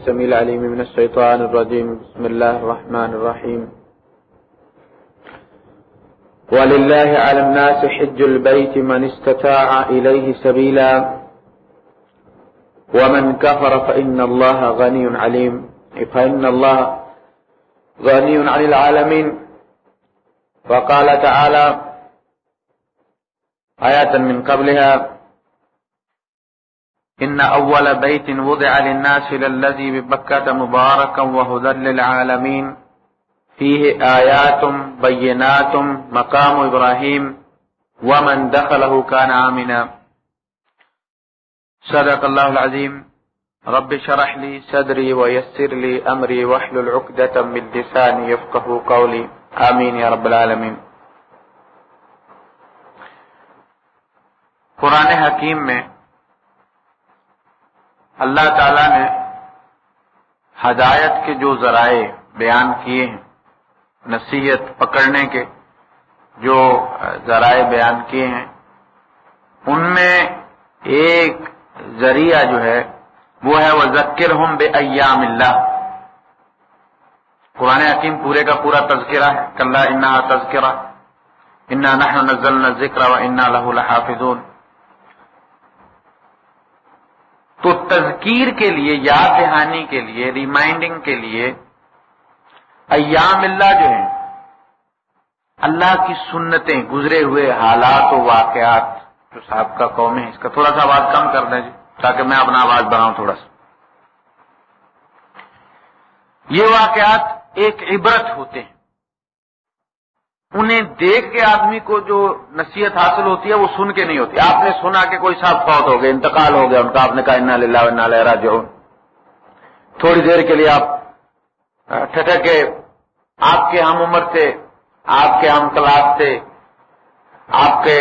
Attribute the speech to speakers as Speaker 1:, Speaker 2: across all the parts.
Speaker 1: السميع العليم من الشيطان الرجيم. بسم الله الرحمن الرحيم. ولله على الناس حج البيت من استطاع إليه سبيلا. ومن كفر فإن الله غني عليم. فإن الله غني عن العالمين. وقال تعالى آية من قبلها إن أول بيت وضع للناس للذي ببكة مباركا وهدى للعالمين. فيه آيات بينات، مقام إبراهيم ومن دخله كان آمنا. صدق الله العظيم. رب شرح لي صدري ويسر لي أمري واحلل عقدة من لساني يفقه قولي. آمين يا رب العالمين. قرآن حکیم میں اللہ تعالی نے ہدایت کے جو ذرائع بیان کیے ہیں، نصیحت پکڑنے کے جو ذرائع بیان کیے ہیں، ان میں ایک ذریعہ جو ہے، وہ ہے وہ ذکر ہم بے ایام اللہ قرآن حکیم پورے کا پورا تذکرہ ہے کل انا تذکرہ انا نحن نزلنا ذکر و انا لہ لحافظون۔ تو تذکیر کے لیے، یاد دہانی کے لیے ریمائنڈنگ کے لیے ایام اللہ جو ہیں، اللہ کی سنتیں گزرے ہوئے حالات و واقعات جو صاحب کا قوم ہے اس کا تھوڑا سا آواز کم کر دیں جی تاکہ میں اپنا آواز بڑھاؤں تھوڑا سا۔ یہ واقعات ایک عبرت ہوتے ہیں۔ انہیں دیکھ کے آدمی کو جو نصیحت حاصل ہوتی ہے وہ سن کے نہیں ہوتی۔ آپ نے سنا کہ کوئی صاحب فوت ہو گئے، انتقال ہو گیا ان کا آپ نے کہا، انا للہ انا لہرا جو تھوڑی دیر کے لیے آپ ٹھٹک کے آپ کے ہم عمر سے، آپ کے ہم کلاس سے، آپ کے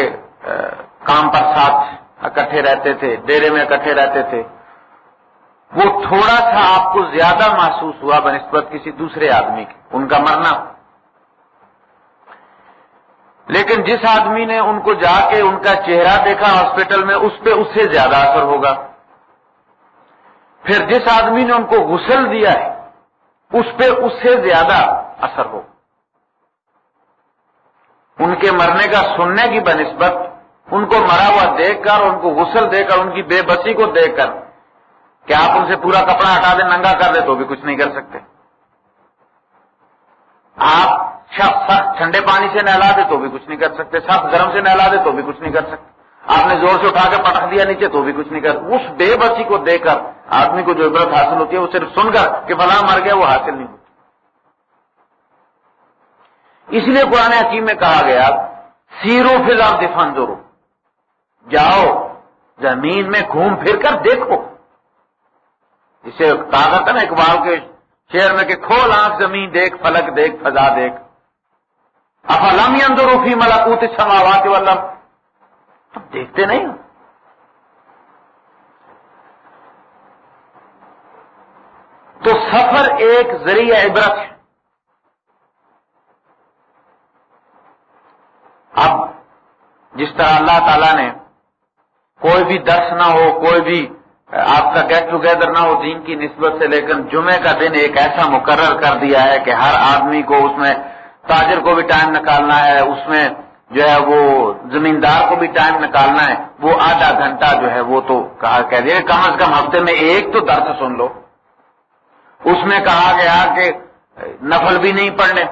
Speaker 1: کام پر ساتھ اکٹھے رہتے تھے، ڈیرے میں اکٹھے رہتے تھے۔ وہ تھوڑا سا آپ کو زیادہ محسوس ہوا بنسبت کسی دوسرے آدمی کے، ان کا مرنا۔ لیکن جس آدمی نے ان کو جا کے ان کا چہرہ دیکھا ہاسپٹل میں، اس پہ اس سے زیادہ اثر ہوگا۔ پھر جس آدمی نے ان کو غسل دیا ہے، اس پہ اس سے زیادہ اثر ہو ان کے مرنے کا سننے کی بنسبت، ان کو مرا ہوا دیکھ کر، ان کو غسل دے کر، ان کی بے بسی کو دیکھ کر، کہ آپ ان سے پورا کپڑا ہٹا دیں، ننگا کر دیں، تو بھی کچھ نہیں کر سکتے۔ آپ اچھا، سخت ٹھنڈے پانی سے نہلا دے تو بھی کچھ نہیں کر سکتے، سخت گرم سے نہلا دے تو بھی کچھ نہیں کر سکتے۔ آپ نے زور سے اٹھا کے پٹک دیا نیچے تو بھی کچھ نہیں کر۔ اس بے بسی کو دیکھ کر آدمی کو جو عبرت حاصل ہوتی ہے، وہ صرف سن کر کہ فلاں مر گیا، وہ حاصل نہیں ہوتی اس لیے قرآن حکیم میں کہا گیا، سیرو فی الحال دفان جاؤ، زمین میں گھوم پھر کر دیکھو۔ اسے کہا تھا نا اقبال کے شہر میں کہ کھول آنکھ زمین دیکھ، فلک دیکھ، فضا دیکھ۔ افلم اندر فی ملاکوت سماوات والم تم دیکھتے نہیں ہو؟ تو سفر ایک ذریعہ عبرت ہے۔ اب جس طرح اللہ تعالی نے کوئی بھی درس نہ ہو، کوئی بھی آپ کا گیٹ ٹوگیدر نہ ہو، دین کی نسبت سے لیکن جمعے کا دن ایک ایسا مقرر کر دیا ہے کہ ہر آدمی کو اس میں تاجر کو بھی ٹائم نکالنا ہے، اس میں جو ہے وہ زمیندار کو بھی ٹائم نکالنا ہے، وہ آدھا گھنٹہ جو ہے وہ تو کہا کہہ دیا، کم از کم ہفتے میں ایک تو درد سن لو۔ اس میں کہا گیا کہ نفل بھی نہیں پڑھنے۔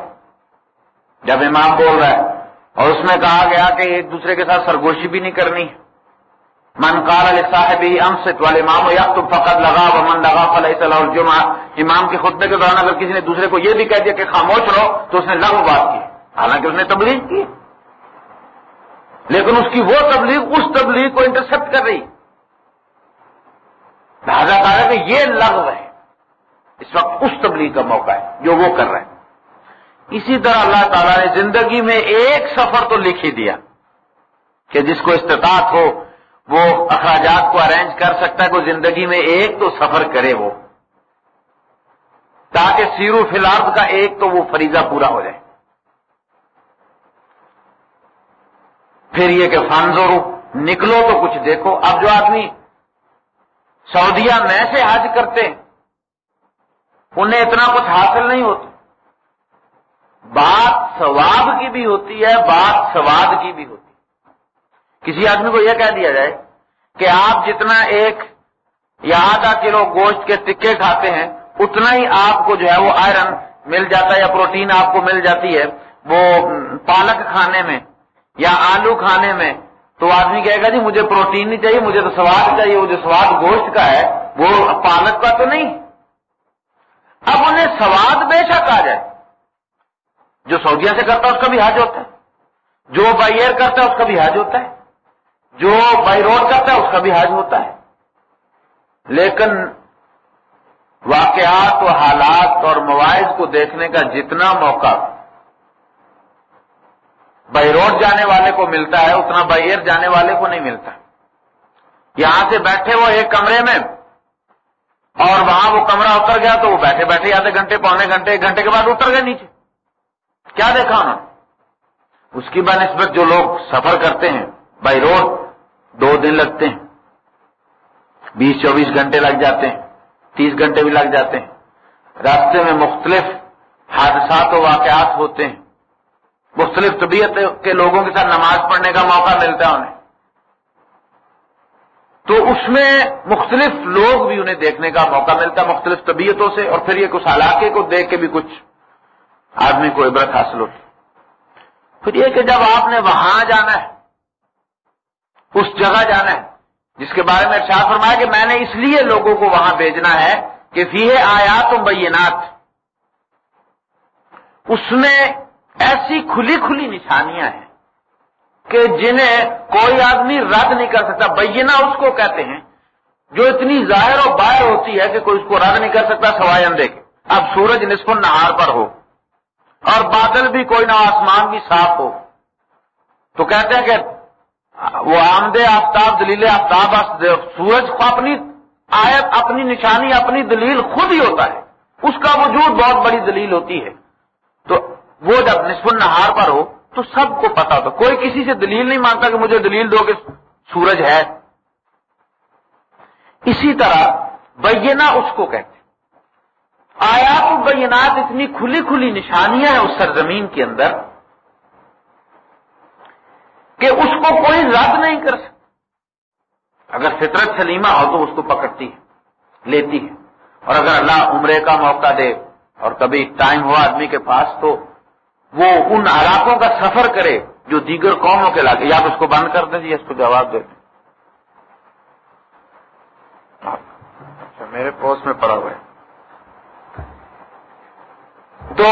Speaker 1: جب امام بول رہا ہے، اور اس میں کہا گیا کہ ایک دوسرے کے ساتھ سرگوشی بھی نہیں کرنی۔ من کال صاحب امست والے امام یا تو فقط لگا و من لگا صلاح الجمہ امام کے خطبے کے دوران اگر کسی نے دوسرے کو یہ بھی کہہ دیا کہ خاموش رہو، تو اس نے لغو بات کی۔ حالانکہ اس نے تبلیغ کی۔ لیکن اس کی وہ تبلیغ، اس تبلیغ کو انٹرسپٹ کر رہی۔ لہٰذا کہا کہ یہ لغو ہے۔ اس وقت اس تبلیغ کا موقع ہے جو وہ کر رہے ہیں۔ اسی طرح اللہ تعالیٰ نے زندگی میں ایک سفر تو لکھ ہی دیا کہ جس کو استطاعت ہو وہ اخراجات کو ارینج کر سکتا ہے کہ زندگی میں ایک تو سفر کرے وہ۔ تاکہ سیرو فلارد کا ایک تو وہ فریضہ پورا ہو جائے۔ پھر یہ کہ فانزورو نکلو تو کچھ دیکھو۔ اب جو آدمی سعودیہ میں سے حج کرتے، انہیں اتنا کچھ حاصل نہیں ہوتا۔ بات ثواب کی بھی ہوتی ہے، بات سواد کی بھی ہوتی ہے۔ کسی آدمی کو یہ کہہ دیا جائے کہ آپ جتنا ایک یا آدھا کلو گوشت کے ٹکے کھاتے ہیں، اتنا ہی آپ کو جو ہے وہ آئرن مل جاتا ہے یا پروٹین آپ کو مل جاتی ہے۔ وہ پالک کھانے میں یا آلو کھانے میں تو آدمی کہے گا جی مجھے پروٹین نہیں چاہیے، مجھے تو سواد چاہیے، وہ جو سواد گوشت کا ہے، وہ پالک کا تو نہیں۔ اب انہیں سواد بے شک آ جائے۔ جو سعودیہ سے کرتا ہے، اس کا بھی حج ہوتا ہے۔ جو بائی ایئر کرتا ہے، اس کا بھی حج ہوتا ہے۔ جو بائی روڈ کرتا ہے اس کا بھی حج ہوتا ہے۔ لیکن واقعات و حالات اور مواعظ کو دیکھنے کا جتنا موقع بائی روڈ جانے والے کو ملتا ہے، اتنا بائی ایئر جانے والے کو نہیں ملتا۔ یہاں سے بیٹھے وہ ایک کمرے میں اور وہاں وہ کمرہ اتر گیا تو وہ بیٹھے بیٹھے آدھے گھنٹے، پونے گھنٹے، ایک گھنٹے کے بعد اتر گئے نیچے۔ کیا دیکھا انہوں نے؟ اس کی بنسبت جو لوگ سفر کرتے ہیں بائی روڈ دو دن لگتے ہیں۔ بیس چوبیس گھنٹے لگ جاتے ہیں۔ تیس گھنٹے بھی لگ جاتے ہیں۔ راستے میں مختلف حادثات و واقعات ہوتے ہیں۔ مختلف طبیعت کے لوگوں کے ساتھ نماز پڑھنے کا موقع ملتا ہے انہیں۔ تو اس میں مختلف لوگ بھی انہیں دیکھنے کا موقع ملتا ہے مختلف طبیعتوں سے اور پھر یہ کچھ علاقے کو دیکھ کے بھی کچھ آدمی کو عبرت حاصل ہوتی۔ پھر یہ کہ جب آپ نے وہاں جانا ہے اس جگہ جانا ہے۔ جس کے بارے میں ارشاد فرمایا کہ میں نے اس لیے لوگوں کو وہاں بھیجنا ہے کہ فی آیات و بینات۔ اس میں ایسی کھلی کھلی نشانیاں ہیں کہ جنہیں کوئی آدمی رد نہیں کر سکتا۔ بینا اس کو کہتے ہیں جو اتنی ظاہر و باہر ہوتی ہے کہ کوئی اس کو رد نہیں کر سکتا سوائے اندے کے۔ اب سورج نصف نہار پر ہو اور بادل بھی کوئی نہ آسمان بھی صاف ہو۔ تو کہتے ہیں کہ وہ آمد آفتاب دلیل آفتاب سورج کو اپنی آیت، اپنی نشانی، اپنی دلیل خود ہی ہوتا ہے۔ اس کا وجود بہت بڑی دلیل ہوتی ہے۔ تو وہ جب نصف النہار پر ہو، تو سب کو پتا تو کوئی کسی سے دلیل نہیں مانتا کہ مجھے دلیل دو کہ سورج ہے۔ اسی طرح بینا اس کو کہتے آیات و بینات اتنی کھلی کھلی نشانیاں ہیں اس سرزمین کے اندر کہ اس کو کوئی رد نہیں کر سکتا۔ اگر فطرت سلیمہ ہو تو اس کو پکڑتی ہے، لیتی ہے۔ اور اگر اللہ عمرے کا موقع دے اور کبھی ٹائم ہوا آدمی کے پاس تو وہ ان علاقوں کا سفر کرے جو دیگر قوموں کے علاقے، یا اس کو بند کر دیں جی اس کو جواب دیں۔ اچھا میرے پوسٹ میں پڑا ہوا ہے۔ تو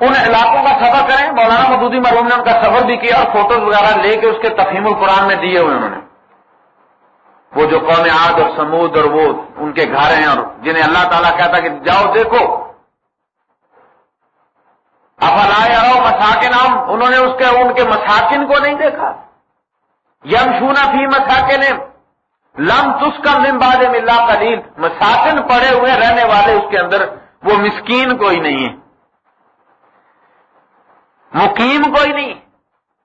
Speaker 1: ان علاقوں کا سفر کریں۔ مولانا مدودی مرحوم نے ان کا سفر بھی کیا اور فوٹوز وغیرہ لے کے اس کے تفہیم القرآن میں دیے ہوئے انہوں نے۔ وہ جو قوم آد اور سمود اور وہ ان کے گھر ہیں اور جنہیں اللہ تعالیٰ کہتا کہ جاؤ دیکھو۔ افلا مساکن ہم؟ انہوں نے اس کے ان کے مساکن کو نہیں دیکھا۔ یم شونا فی مساکن لم تس کا ممباد ملا کلیل مساکن پڑے ہوئے رہنے والے اس کے اندر وہ مسکین کوئی نہیں ہے۔ مقیم کوئی نہیں۔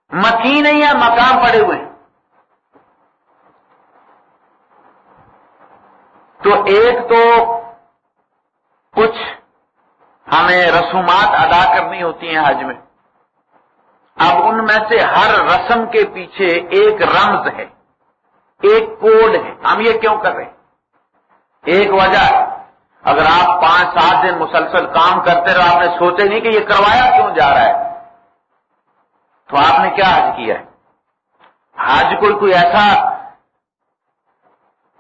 Speaker 1: مکی نہیں ہے مقام پڑے ہوئے۔ تو ایک تو کچھ ہمیں رسومات ادا کرنی ہوتی ہیں حج میں۔ اب ان میں سے ہر رسم کے پیچھے ایک رمز ہے، ایک کوڈ ہے۔ ہم یہ کیوں کر رہے ہیں؟ ایک وجہ ہے اگر آپ پانچ سات دن مسلسل کام کرتے رہے آپ نے سوچے نہیں کہ یہ کروایا کیوں جا رہا ہے؟ تو آپ نے کیا حج کیا؟ ہے حج کوئی کوئی ایسا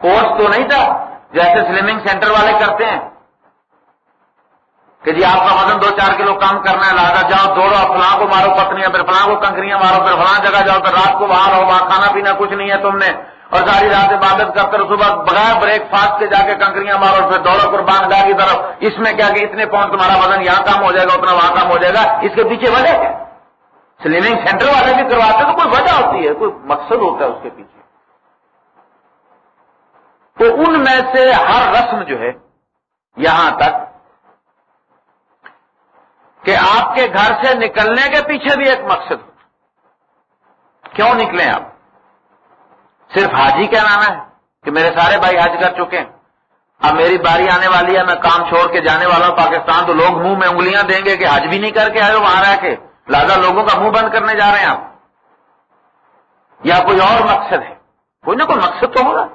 Speaker 1: کورس تو نہیں تھا جیسے سلمنگ سینٹر والے کرتے ہیں کہ جی آپ کا وزن دو چار کلو کم کرنا ہے لاگا جاؤ، دوڑو فلاں کو مارو پتنیاں، پھر فلاں کو کنکریاں مارو، پھر فلاں جگہ جاؤ، پھر رات کو باہر ہو وہاں کھانا پینا کچھ نہیں ہے تم نے۔ اور ساری رات عبادت کر کر صبح بغیر بریک فاسٹ کے جا کے کنکریاں مارو پھر دوڑو قربان گاہ کی طرف۔ اس میں کیا کہ اتنے پاؤنڈ تمہارا وزن یہاں کم ہو جائے گا، اتنا وہاں کم ہو جائے گا۔ اس کے پیچھے وجہ کیا؟ سلمنگ سینٹر والے بھی کرواتے تو کوئی وجہ ہوتی ہے، کوئی مقصد ہوتا ہے اس کے پیچھے۔ تو ان میں سے ہر رسم جو ہے یہاں تک کہ آپ کے گھر سے نکلنے کے پیچھے بھی ایک مقصد۔ کیوں نکلیں آپ؟ صرف حاجی کیا نانا ہے کہ میرے سارے بھائی حج کر چکے ہیں۔ اب میری باری آنے والی ہے، میں کام چھوڑ کے جانے والا ہوں، پاکستان تو لوگ منہ میں انگلیاں دیں گے کہ حج بھی نہیں کر کے آئے وہاں رہ کے۔ لہٰذا لوگوں کا منہ بند کرنے جا رہے ہیں آپ۔ یا کوئی اور مقصد ہے؟ کوئی نہ کوئی مقصد تو ہوگا۔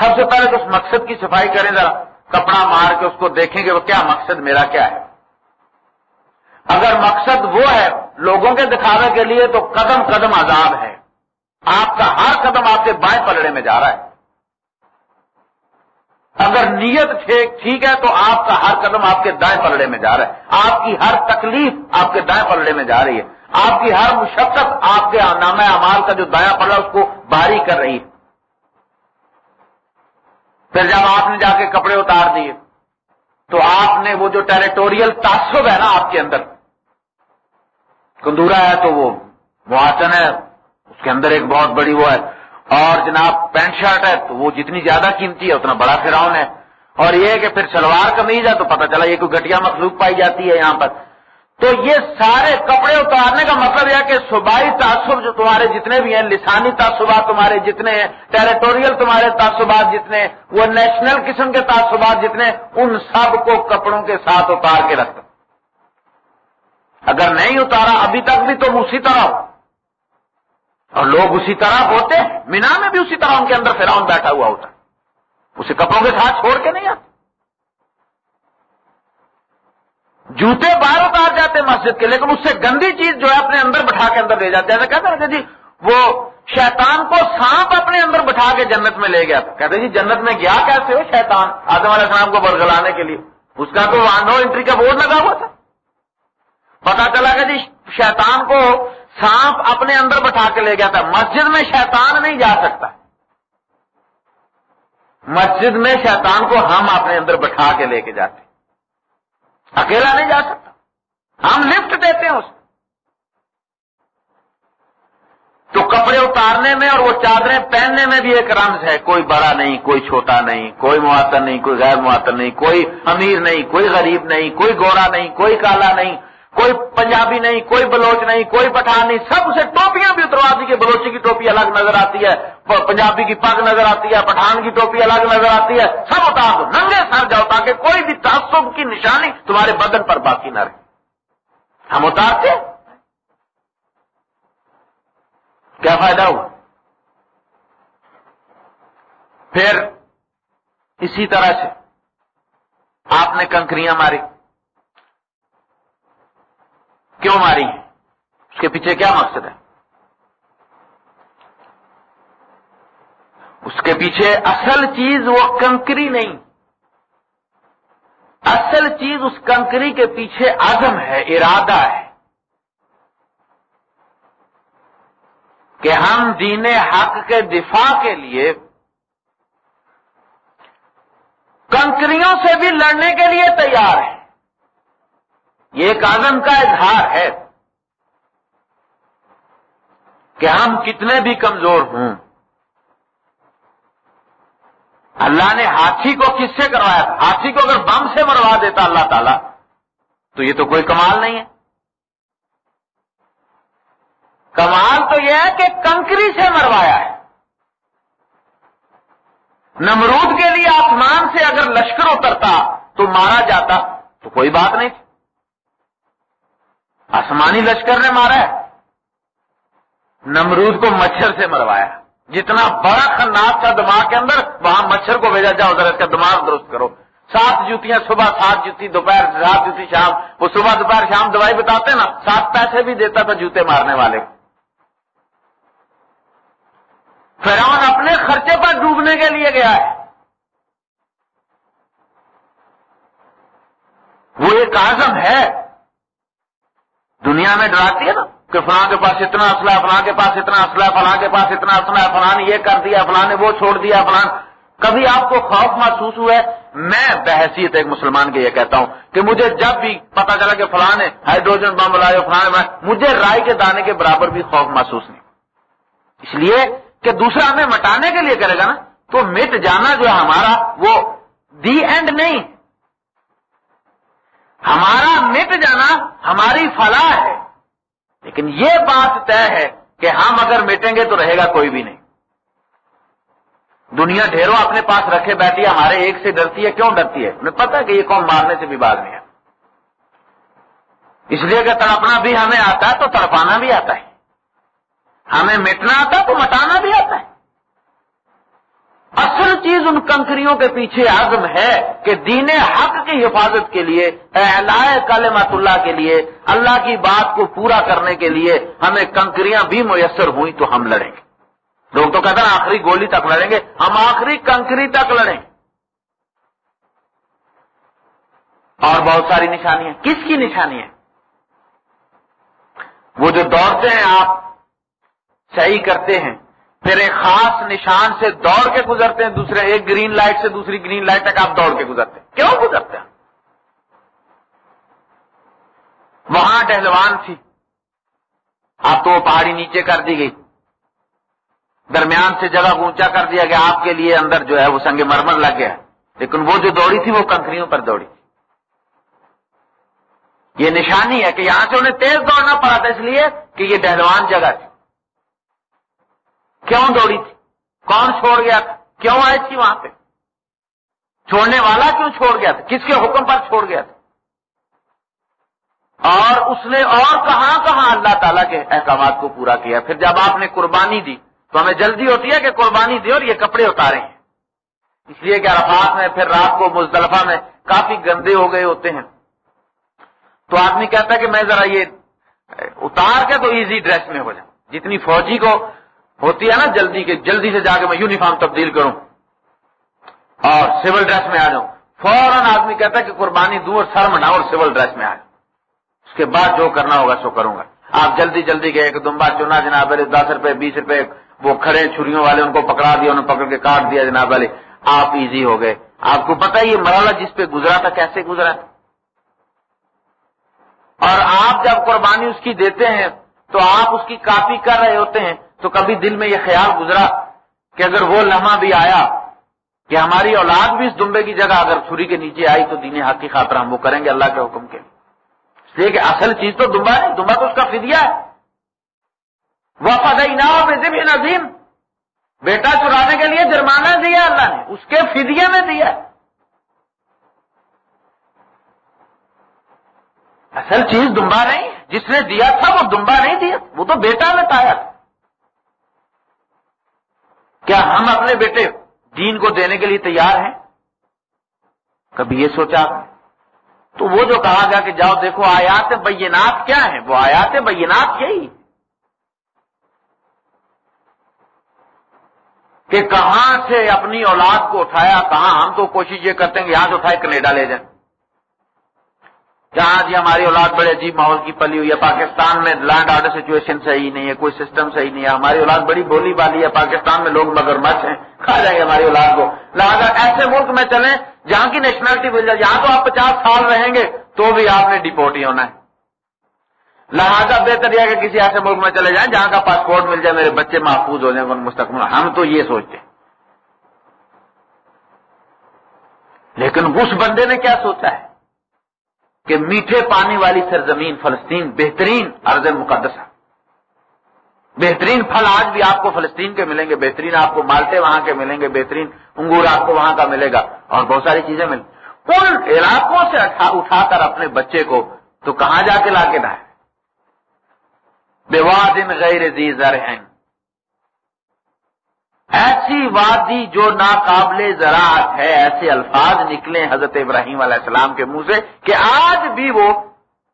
Speaker 1: سب سے پہلے تو اس مقصد کی صفائی کریں، ذرا کپڑا مار کے اس کو دیکھیں گے وہ کیا مقصد، میرا کیا ہے۔ اگر مقصد وہ ہے لوگوں کے دکھاوے کے لیے تو قدم قدم عذاب ہے۔ آپ کا ہر قدم آپ کے بائیں پلڑے میں جا رہا ہے۔ اگر نیت ٹھیک ہے تو آپ کا ہر قدم آپ کے دائیں پلڑے میں جا رہا ہے۔ آپ کی ہر تکلیف آپ کے دائیں پلڑے میں جا رہی ہے۔ آپ کی ہر مشقت آپ کے نام امال کا جو دایاں پلڑا اس کو بھاری کر رہی ہے۔ پھر جب آپ نے جا کے کپڑے اتار دیے، تو آپ نے وہ جو ٹیریٹوریل تعصب ہے نا آپ کے اندر، کندورا ہے تو وہ محاسن ہے، اس کے اندر ایک بہت بڑی وہ ہے۔ اور جناب پینٹ شرٹ ہے تو وہ جتنی زیادہ قیمتی ہے اتنا بڑا فراؤن ہے۔ اور یہ کہ پھر سلوار کمیز ہے تو پتہ چلا یہ کوئی گٹیا مخلوق پائی جاتی ہے یہاں پر۔ تو یہ سارے کپڑے اتارنے کا مطلب یہ کہ صوبائی تعصب جو تمہارے جتنے بھی ہیں، لسانی تعصبات تمہارے جتنے ہیں ٹیریٹوریل تمہارے تعصبات جتنے وہ نیشنل قسم کے تعصبات جتنے ان سب کو کپڑوں کے ساتھ اتار کے رکھتا اگر نہیں اتارا ابھی تک بھی تم اسی طرح ہو اور لوگ اسی طرح ہوتے، مینا میں بھی اسی طرح ان کے اندر فراؤن بیٹھا ہوا ہوتا۔ ہے اسے کپڑوں کے ساتھ چھوڑ کے نہیں آتے۔ جوتے باہر اتار جاتے مسجد کے، لیکن اس سے گندی چیز جو ہے اپنے اندر بٹھا کے اندر لے جاتے۔ ہیں کہتے ہیں جی وہ شیطان کو سانپ اپنے اندر بٹھا کے جنت میں لے گیا تھا۔ کہتے جی جنت میں گیا کیسے ہو شیطان؟ آدم علیہ السلام کو برگلانے کے لیے۔ اس کا تو وہاں نو انٹری کا بورڈ لگا ہوا تھا۔ پتا چلا کہ جی شیطان کو سانپ اپنے اندر بٹھا کے لے گیا تھا۔ مسجد میں شیطان نہیں جا سکتا۔ مسجد میں شیطان کو ہم اپنے اندر بٹھا کے لے کے جاتے اکیلا نہیں جا سکتا۔ ہم لفٹ دیتے ہیں اس تو کپڑے اتارنے میں اور وہ چادریں پہننے میں بھی ایک رمز ہے۔ کوئی بڑا نہیں، کوئی چھوٹا نہیں، کوئی معطر نہیں، کوئی غیر معطر نہیں، کوئی امیر نہیں، کوئی غریب نہیں، کوئی گورا نہیں، کوئی کالا نہیں۔ کوئی پنجابی نہیں، کوئی بلوچ نہیں، کوئی پٹھان نہیں، سب اسے ٹوپیاں بھی اتروا دی کہ بلوچی کی ٹوپی الگ نظر آتی ہے پنجابی کی پگ نظر آتی ہے، پٹھان کی ٹوپی الگ نظر آتی ہے، سب اتار دو، ننگے سر جاؤ تاکہ کوئی بھی تعصب کی نشانی تمہارے بدن پر باقی نہ رہے۔ ہم اتارتے کیا فائدہ ہوا؟ پھر اسی طرح سے آپ نے کنکریاں ماری۔ کیوں ماری؟ اس کے پیچھے کیا مقصد ہے؟ اس کے پیچھے اصل چیز وہ کنکری نہیں۔ اصل چیز اس کنکری کے پیچھے عزم ہے، ارادہ ہے۔ کہ ہم دین حق کے دفاع کے لیے کنکریوں سے بھی لڑنے کے لیے تیار ہیں۔ یہ ایک آزم کا اظہار ہے کہ ہم کتنے بھی کمزور ہوں۔ اللہ نے ہاتھی کو کس سے کروایا ہاتھی کو اگر بم سے مروا دیتا اللہ تعالی، تو یہ تو کوئی کمال نہیں ہے۔ کمال تو یہ ہے کہ کنکری سے مروایا ہے۔ نمرود کے لیے آسمان سے اگر لشکر اترتا تو مارا جاتا تو کوئی بات نہیں۔ تھی آسمانی لشکر نے مارا ہے۔ نمرود کو مچھر سے مروایا۔ جتنا بڑا خناس تھا دماغ کے اندر، وہاں مچھر کو بھیجا جاؤ، ذرا اس کا دماغ درست کرو۔ سات جوتیاں صبح سات جوتی، دوپہر سات جوتی شام۔ وہ صبح دوپہر شام دوائی بتاتے نا، سات پیسے بھی دیتا تھا جوتے مارنے والے۔ فرعون اپنے خرچے پر ڈوبنے کے لیے گیا ہے۔ وہ ایک آزم ہے۔ دنیا میں ڈراتی ہے نا کہ فلاں کے پاس اتنا اسلحہ، فلاں کے پاس اتنا اسلحہ، فلاں کے پاس اتنا اسلحہ، فلاں نے یہ کر دیا، فلاں نے وہ چھوڑ دیا، فلاں کبھی آپ کو خوف محسوس ہوا ہے میں بحثیت ایک مسلمان کے یہ کہتا ہوں کہ مجھے جب بھی پتا چلا کہ فلاں نے ہائیڈروجن بم بلایا فلاں مجھے رائے کے دانے کے برابر بھی خوف محسوس نہیں۔ اس لیے کہ دوسرا ہمیں مٹانے کے لیے کرے گا نا، تو مٹ جانا جو ہے ہمارا وہ دی اینڈ نہیں۔ ہمارا مٹ جانا ہماری فلاح ہے۔ لیکن یہ بات طے ہے کہ ہم اگر مٹیں گے تو رہے گا کوئی بھی نہیں۔ دنیا ڈھیروں اپنے پاس رکھے بیٹھی ہے، ہمارے ایک سے ڈرتی ہے، کیوں ڈرتی ہے؟ انہیں پتا ہے کہ یہ قوم مارنے سے بھی باز نہیں ہے۔ اس لیے کہ تڑپنا بھی ہمیں آتا ہے تو تڑپانا بھی آتا ہے۔ ہمیں مٹنا آتا ہے تو مٹانا بھی آتا ہے۔ اصل چیز ان کنکریوں کے پیچھے عزم ہے کہ دین حق کی حفاظت کے لیے اہل کلمت اللہ کے لیے، اللہ کی بات کو پورا کرنے کے لیے ہمیں کنکریاں بھی میسر ہوئی تو ہم لڑیں گے۔ لوگ تو کہتے ہیں آخری گولی تک لڑیں گے۔ ہم آخری کنکری تک لڑیں۔ گے اور بہت ساری نشانیاں۔ کس کی نشانی ہے وہ جو دوڑتے ہیں، آپ صحیح کرتے ہیں۔ پھر ایک خاص نشان سے دوڑ کے گزرتے ہیں، دوسرے ایک گرین لائٹ سے دوسری گرین لائٹ تک آپ دوڑ کے گزرتے ہیں۔ کیوں گزرتے ہیں؟ وہاں ڈہلوان تھی۔ آپ تو وہ پہاڑی نیچے کر دی گئی۔ درمیان سے جگہ اونچا کر دیا گیا آپ کے لیے اندر جو ہے وہ سنگ مرمر لگ گیا۔ لیکن وہ جو دوڑی تھی وہ کنکریوں پر دوڑی۔ تھی یہ نشانی ہے کہ یہاں سے انہیں تیز دوڑنا پڑا تھا، اس لیے کہ یہ ڈہلوان جگہ تھی۔ کیوں دوڑی تھی؟ کون چھوڑ گیا تھا؟ کیوں آئی تھی وہاں پہ؟ چھوڑنے والا کیوں چھوڑ گیا تھا؟ کس کے حکم پر چھوڑ گیا تھا؟ اور اس نے اور کہاں کہاں اللہ تعالیٰ کے احکامات کو پورا کیا؟ پھر جب آپ نے قربانی دی تو ہمیں جلدی ہوتی ہے کہ قربانی دی اور یہ کپڑے اتارے ہیں۔ اس لیے کہ عرفات میں پھر رات کو مزدلفہ میں کافی گندے ہو گئے ہوتے ہیں۔ تو آدمی کہتا ہے کہ میں ذرا یہ اتار کے تو ایزی ڈریس میں ہو جاؤں۔ جتنی فوجی کو ہوتی ہے نا جلدی کے جلدی سے جا کے میں یونیفارم تبدیل کروں اور سول ڈریس میں آ جاؤں۔ فوراً آدمی کہتا ہے کہ قربانی دوں اور سر مناؤ اور سول ڈریس میں آ جاؤں۔ اس کے بعد جو کرنا ہوگا سو کروں گا۔ آپ جلدی جلدی گئے کہ دمبا چنا جناب علی، دس روپے، بیس روپے، وہ کھڑے چھریوں والے ان کو پکڑا دیا، انہوں نے پکڑ کے کاٹ دیا جناب علی۔ آپ ایزی ہو گئے۔ آپ کو پتا یہ مرحلہ جس پہ گزرا تھا، کیسے گزرا تھا؟ اور آپ جب قربانی اس کی دیتے ہیں تو آپ اس کی کاپی کر رہے ہوتے ہیں۔ تو کبھی دل میں یہ خیال گزرا کہ اگر وہ لمحہ بھی آیا کہ ہماری اولاد بھی اس دمبے کی جگہ اگر چھری کے نیچے آئی تو دینی حق کی خاطر ہم وہ کریں گے اللہ کے حکم کے اس لیے۔ کہ اصل چیز تو دمبا ہے، دمبا تو اس کا فدیہ ہے۔ وہ فدینا بھی نظیم بیٹا چرانے کے لیے جرمانہ دیا اللہ نے، اس کے فدیے میں دیا اصل چیز دمبا نہیں، جس نے دیا تھا وہ دمبا نہیں دیا، وہ تو بیٹا نے پایا تھا۔ کیا ہم اپنے بیٹے دین کو دینے کے لیے تیار ہیں؟ کبھی یہ سوچا تو وہ جو کہا گیا کہ جاؤ دیکھو آیات بینات کیا ہیں؟ وہ آیات بینات یہی کہ کہاں سے اپنی اولاد کو اٹھایا، کہاں ہم تو کوشش یہ کرتے ہیں کہ یہاں سے اٹھائے کینیڈا لے جائیں۔ جہاں جی ہماری اولاد بڑے عجیب ماحول کی پلی ہوئی ہے، پاکستان میں لینڈ آرڈر سچویشن صحیح نہیں ہے، کوئی سسٹم صحیح نہیں ہے۔ ہماری اولاد بڑی بولی بالی ہے، پاکستان میں لوگ مگر مچ ہیں۔ کھا جائیں گے ہماری اولاد کو۔ لہٰذا ایسے ملک میں چلیں، جہاں کی نیشنلٹی مل جائے، جہاں تو آپ پچاس سال رہیں گے، تو بھی آپ نے ڈپورٹ ہی ہونا ہے۔ لہٰذا بہتر یہ کہ کسی ایسے ملک میں چلے جائیں، جہاں کا پاسپورٹ مل جائے، میرے بچے محفوظ ہو جائیں گے مستقبل ہم تو یہ سوچتے لیکن اس بندے نے کیا سوچا ہے؟ کہ میٹھے پانی والی سرزمین فلسطین بہترین ارض مقدسہ بہترین پھل آج بھی آپ کو فلسطین کے ملیں گے، بہترین آپ کو مالٹے وہاں کے ملیں گے، بہترین انگور آپ کو وہاں کا ملے گا اور بہت ساری چیزیں ملیں۔ ان علاقوں سے اٹھا کر اپنے بچے کو تو کہاں جا کے لا کے لائے بے وادن غیر زر ہیں ایسی وادی جو ناقابل زراعت ہے، ایسے الفاظ نکلے حضرت ابراہیم علیہ السلام کے منہ سے کہ آج بھی وہ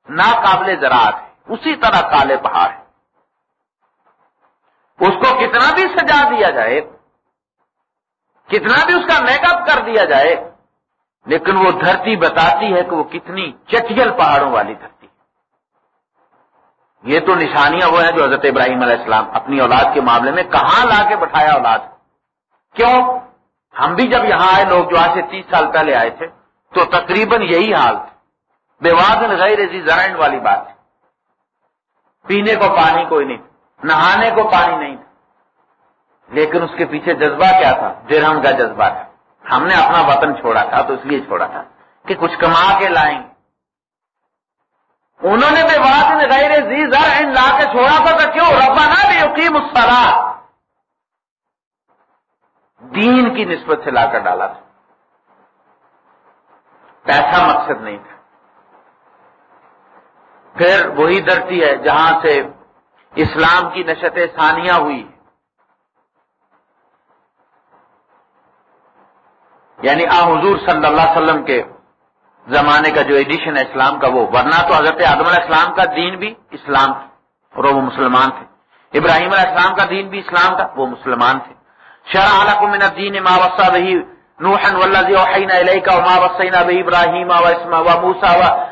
Speaker 1: ناقابل زراعت ہے۔ اسی طرح کالے پہاڑ ہے اس کو کتنا بھی سجا دیا جائے، کتنا بھی اس کا میک اپ کر دیا جائے، لیکن وہ دھرتی بتاتی ہے کہ وہ کتنی چٹیل پہاڑوں والی دھرتی یہ تو نشانیاں وہ ہیں جو حضرت ابراہیم علیہ السلام اپنی اولاد کے معاملے میں کہاں لا کے بٹھایا اولاد؟ کیوں؟ ہم بھی جب یہاں آئے، لوگ جو آج سے تیس سال پہلے آئے تھے، تو تقریباً یہی حال تھا۔ بے وادن غیر زرائن والی بات ہے۔ پینے کو پانی کوئی نہیں نہانے کو پانی نہیں تھا۔ لیکن اس کے پیچھے جذبہ کیا تھا؟ درہم کا جذبہ تھا۔ ہم نے اپنا وطن چھوڑا تھا، تو اس لیے چھوڑا تھا کہ کچھ کما کے لائیں۔ انہوں نے بے بات غیر ان لا کے چھوڑا تھا تو کیوں؟ ربا نہ بھی یقین دین کی نسبت سے لا کر ڈالا تھا۔ پیسہ مقصد نہیں تھا۔ پھر وہی دھرتی ہے جہاں سے اسلام کی نشت ثانیہ ہوئی۔ یعنی آ حضور صلی اللہ علیہ وسلم کے زمانے کا جو ایڈیشن ہے اسلام کا وہ، ورنہ تو حضرت آدم علیہ السلام کا دین بھی اسلام تھا اور وہ مسلمان تھے۔ ابراہیم علیہ السلام کا دین بھی اسلام تھا، وہ مسلمان تھے۔ شرح من الدین ما وصا بہی نوحن والذی اوحینا الیکا وما وصینا بہی ابراہیم و اسما و موسیٰ و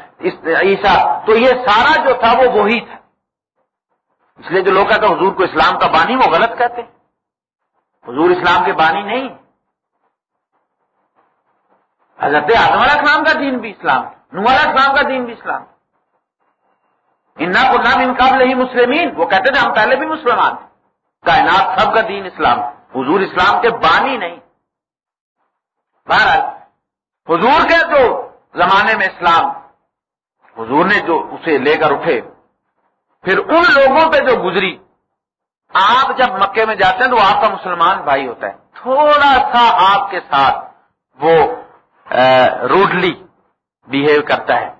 Speaker 1: عیسیٰ۔ تو یہ سارا جو تھا وہ وہی تھا۔ اس لیے جو لوگ کہتے حضور کو اسلام کا بانی وہ غلط کہتے حضور اسلام کے بانی نہیں۔ حضرت آدم علیہ السلام کا دین بھی اسلام نو علیہ السلام کا دین بھی اسلام انا کو نام ان قابل ہی مسلمین وہ کہتے تھے ہم پہلے بھی مسلمان تھے کائنات سب کا دین اسلام حضور اسلام کے بانی نہیں۔ بہرحال، حضور کے تو زمانے میں اسلام حضور نے جو اسے لے کر اٹھے، پھر ان لوگوں پہ جو گزری، آپ جب مکے میں جاتے ہیں تو آپ کا مسلمان بھائی ہوتا ہے۔ تھوڑا سا آپ کے ساتھ وہ روڈلی بہیو کرتا ہے۔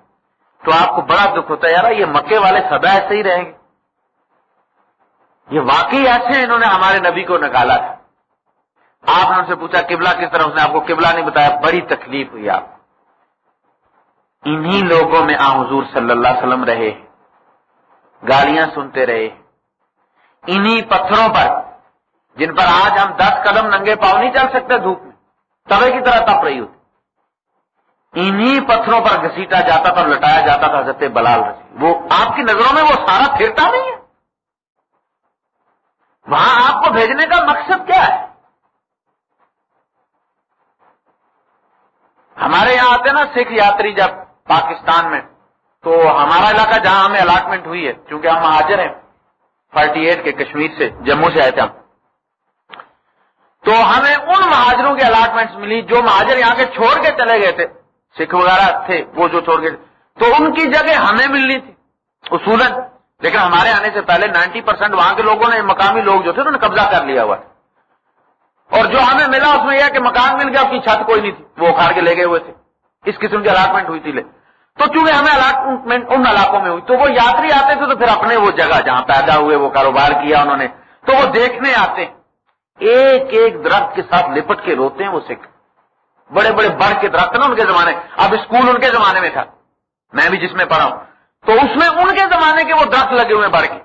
Speaker 1: تو آپ کو بڑا دکھ ہوتا ہے یار یہ مکے والے سدا ایسے ہی رہیں گے۔ یہ واقعی ایسے انہوں نے ہمارے نبی کو نکالا تھا۔ آپ نے ان سے پوچھا، قبلہ کس طرح؟ اس نے آپ کو قبلہ نہیں بتایا، بڑی تکلیف ہوئی آپ انہی لوگوں میں آ، حضور صلی اللہ علیہ وسلم رہے، گالیاں سنتے رہے۔ انہی پتھروں پر، جن پر آج ہم دس قدم ننگے پاؤ نہیں چل سکتے دھوپ میں تبے کی طرح تپ رہی ہوتی۔ انہی پتھروں پر گھسیٹا جاتا تھا اور لٹایا جاتا تھا حضرت بلال رسی وہ آپ کی نظروں میں وہ سارا پھرتا نہیں ہے۔ وہاں آپ کو بھیجنے کا مقصد کیا ہے؟ ہمارے یہاں آتے نا سکھ یاتری جب پاکستان میں، تو ہمارا علاقہ جہاں ہمیں الاٹمنٹ ہوئی ہے کیونکہ ہم حاضر ہیں فورٹی ایٹ کے کشمیر سے، جموں سے آئے تھے ہم۔ تو ہمیں ان مہاجروں کی الاٹمنٹس ملی جو مہاجر یہاں کے چھوڑ کے چلے گئے تھے۔ سکھ وغیرہ تھے، وہ جو چھوڑ گئے تو ان کی جگہ ہمیں ملنی تھی اصولن لیکن ہمارے آنے سے پہلے نائنٹی پرسینٹ وہاں کے لوگوں نے مقامی لوگ جو تھے، انہوں نے قبضہ کر لیا ہوا اور جو ہمیں ملا، اس میں یہ کہ مکان مل گیا، اس کی چھت کوئی نہیں تھی۔ وہ اکھاڑ کے لے گئے ہوئے تھے۔ اس قسم کی الاٹمنٹ ہوئی تھی لے۔ تو چونکہ ہمیں الاٹمنٹ ان علاقوں میں ہوئی، تو وہ یاتری آتے تھے تو پھر اپنے وہ جگہ جہاں پیدا ہوئے، وہ کاروبار کیا انہوں نے۔ تو وہ دیکھنے آتے۔ ایک ایک درخت کے ساتھ لپٹ کے روتے ہیں وہ سکھ۔ بڑے بڑے بڑھ کے درخت نا ان کے زمانے، اب اسکول ان کے زمانے میں تھا۔ میں بھی جس میں پڑھا ہوں۔ تو اس میں ان کے زمانے کے وہ درخت لگے ہوئے بڑھ کے۔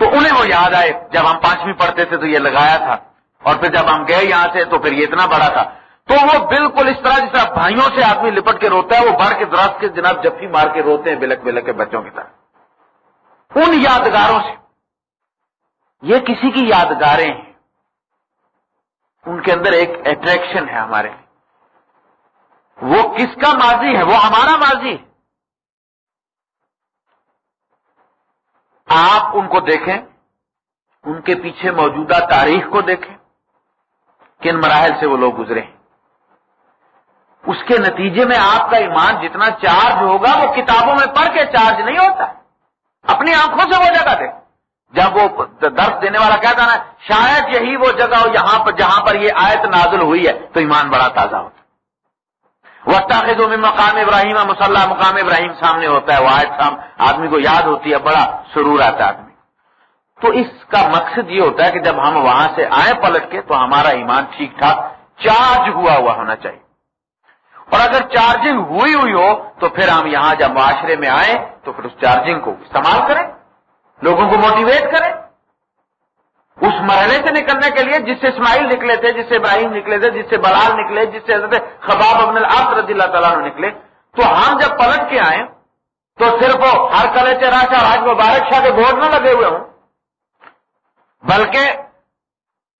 Speaker 1: تو انہیں وہ یاد آئے، جب ہم پانچویں پڑھتے تھے تو یہ لگایا تھا۔ اور پھر جب ہم گئے یہاں سے تو پھر یہ اتنا بڑا تھا۔ تو وہ بالکل اس طرح جس طرح بھائیوں سے آدمی لپٹ کے روتا ہے، وہ بڑھ کے درخت کے جناب جفی مار کے روتے ہیں بلک بلک کے بچوں کی طرح۔ ان یادگاروں سے۔ یہ کسی کی یادگاریں ہیں۔ ان کے اندر ایک اٹریکشن ہے ہمارے وہ کس کا ماضی ہے؟ وہ ہمارا ماضی۔ ہے آپ ان کو دیکھیں، ان کے پیچھے موجودہ تاریخ کو دیکھیں، کن مراحل سے وہ لوگ گزرے۔ ہیں اس کے نتیجے میں آپ کا ایمان جتنا چارج ہوگا، وہ کتابوں میں پڑھ کے چارج نہیں ہوتا۔ اپنی آنکھوں سے وہ جگہ دیکھ۔ جب وہ درس دینے والا کہتا نا، شاید یہی وہ جگہ ہو یہاں پر، جہاں پر یہ آیت نازل ہوئی ہے، تو ایمان بڑا تازہ ہوتا وقت میں مقام ابراہیم مسلح مقام ابراہیم سامنے ہوتا ہے۔ وہ آیت سام آدمی کو یاد ہوتی ہے، بڑا سرور آتا ہے آدمی۔ تو اس کا مقصد یہ ہوتا ہے کہ جب ہم وہاں سے آئیں پلٹ کے، تو ہمارا ایمان ٹھیک ٹھاک، چارج ہوا ہوا ہونا چاہیے۔ اور اگر چارجنگ ہوئی ہوئی ہو، تو پھر ہم یہاں جب معاشرے میں آئیں، تو پھر اس چارجنگ کو استعمال کریں۔ لوگوں کو موٹیویٹ کریں اس مرحلے سے نکلنے کے لیے جس سے اسماعیل نکلے تھے، جس سے ابراہیم نکلے تھے، جس سے بلال نکلے، جس سے حضرت خباب ابن العص رضی اللہ تعالیٰ نکلے۔ تو ہم جب پلٹ کے آئیں تو صرف ہر کلے چرا شاہ راج مبارک شاہ کے گھوڑ نہ لگے ہوئے ہوں، بلکہ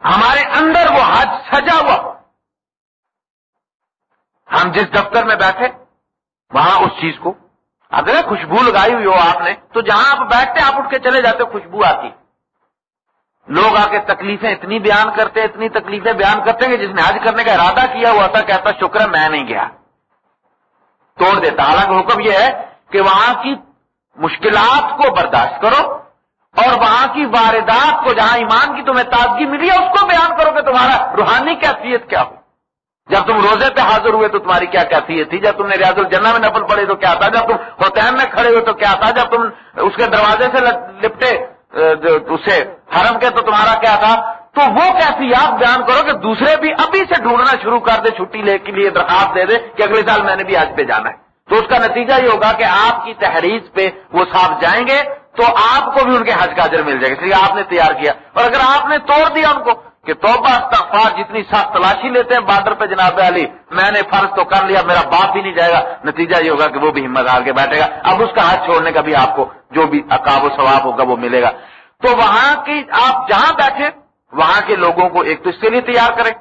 Speaker 1: ہمارے اندر وہ حج سجا ہوا۔ ہو ہم جس دفتر میں بیٹھے، وہاں اس چیز کو اگر خوشبو لگائی ہوئی ہو آپ نے، تو جہاں آپ بیٹھتے آپ اٹھ کے چلے جاتے خوشبو آتی۔ لوگ آ کے تکلیفیں اتنی بیان کرتے، اتنی تکلیفیں بیان کرتے کہ جس نے حج کرنے کا ارادہ کیا ہوا تھا، کہتا شکر ہے، میں نہیں گیا۔ توڑ دیتا۔ حالانکہ حکم یہ ہے کہ وہاں کی مشکلات کو برداشت کرو اور وہاں کی واردات کو، جہاں ایمان کی تمہیں تازگی ملی ہے، اس کو بیان کرو کہ تمہارا روحانی کیفیت کیا ہو۔ جب تم روزے پہ حاضر ہوئے تو تمہاری کیا کیفیت تھی؟ جب تم نے ریاض الجنہ میں نفل پڑے تو کیا تھا؟ جب تم ہوتین میں کھڑے ہوئے تو کیا تھا؟ جب تم اس کے دروازے سے لپٹے اسے حرم کے تو تمہارا کیا تھا؟ تو وہ کیفیات بیان کرو کہ دوسرے بھی ابھی سے ڈھونڈنا شروع کر دے، چھٹی لے کے لیے درخواست دے دے کہ اگلے سال میں نے بھی حج پہ جانا ہے۔ تو اس کا نتیجہ یہ ہوگا کہ آپ کی تحریر پہ وہ صاحب جائیں گے تو آپ کو بھی ان کے حج کا اجر مل جائے گا۔ اس لیے آپ نے تیار کیا۔ اور اگر آپ نے توڑ دیا ان کو کہ توبہ استغفار جتنی سخت تلاشی لیتے ہیں بادر پہ جناب علی، میں نے فرض تو کر لیا، میرا باپ بھی نہیں جائے گا۔ نتیجہ یہ ہوگا کہ وہ بھی ہمت ہار کے بیٹھے گا۔ اب اس کا حج چھوڑنے کا بھی آپ کو جو بھی اقاب و ثواب ہوگا وہ ملے گا۔ تو وہاں کی آپ جہاں بیٹھے، وہاں کے لوگوں کو ایک تو اس کے لیے تیار کریں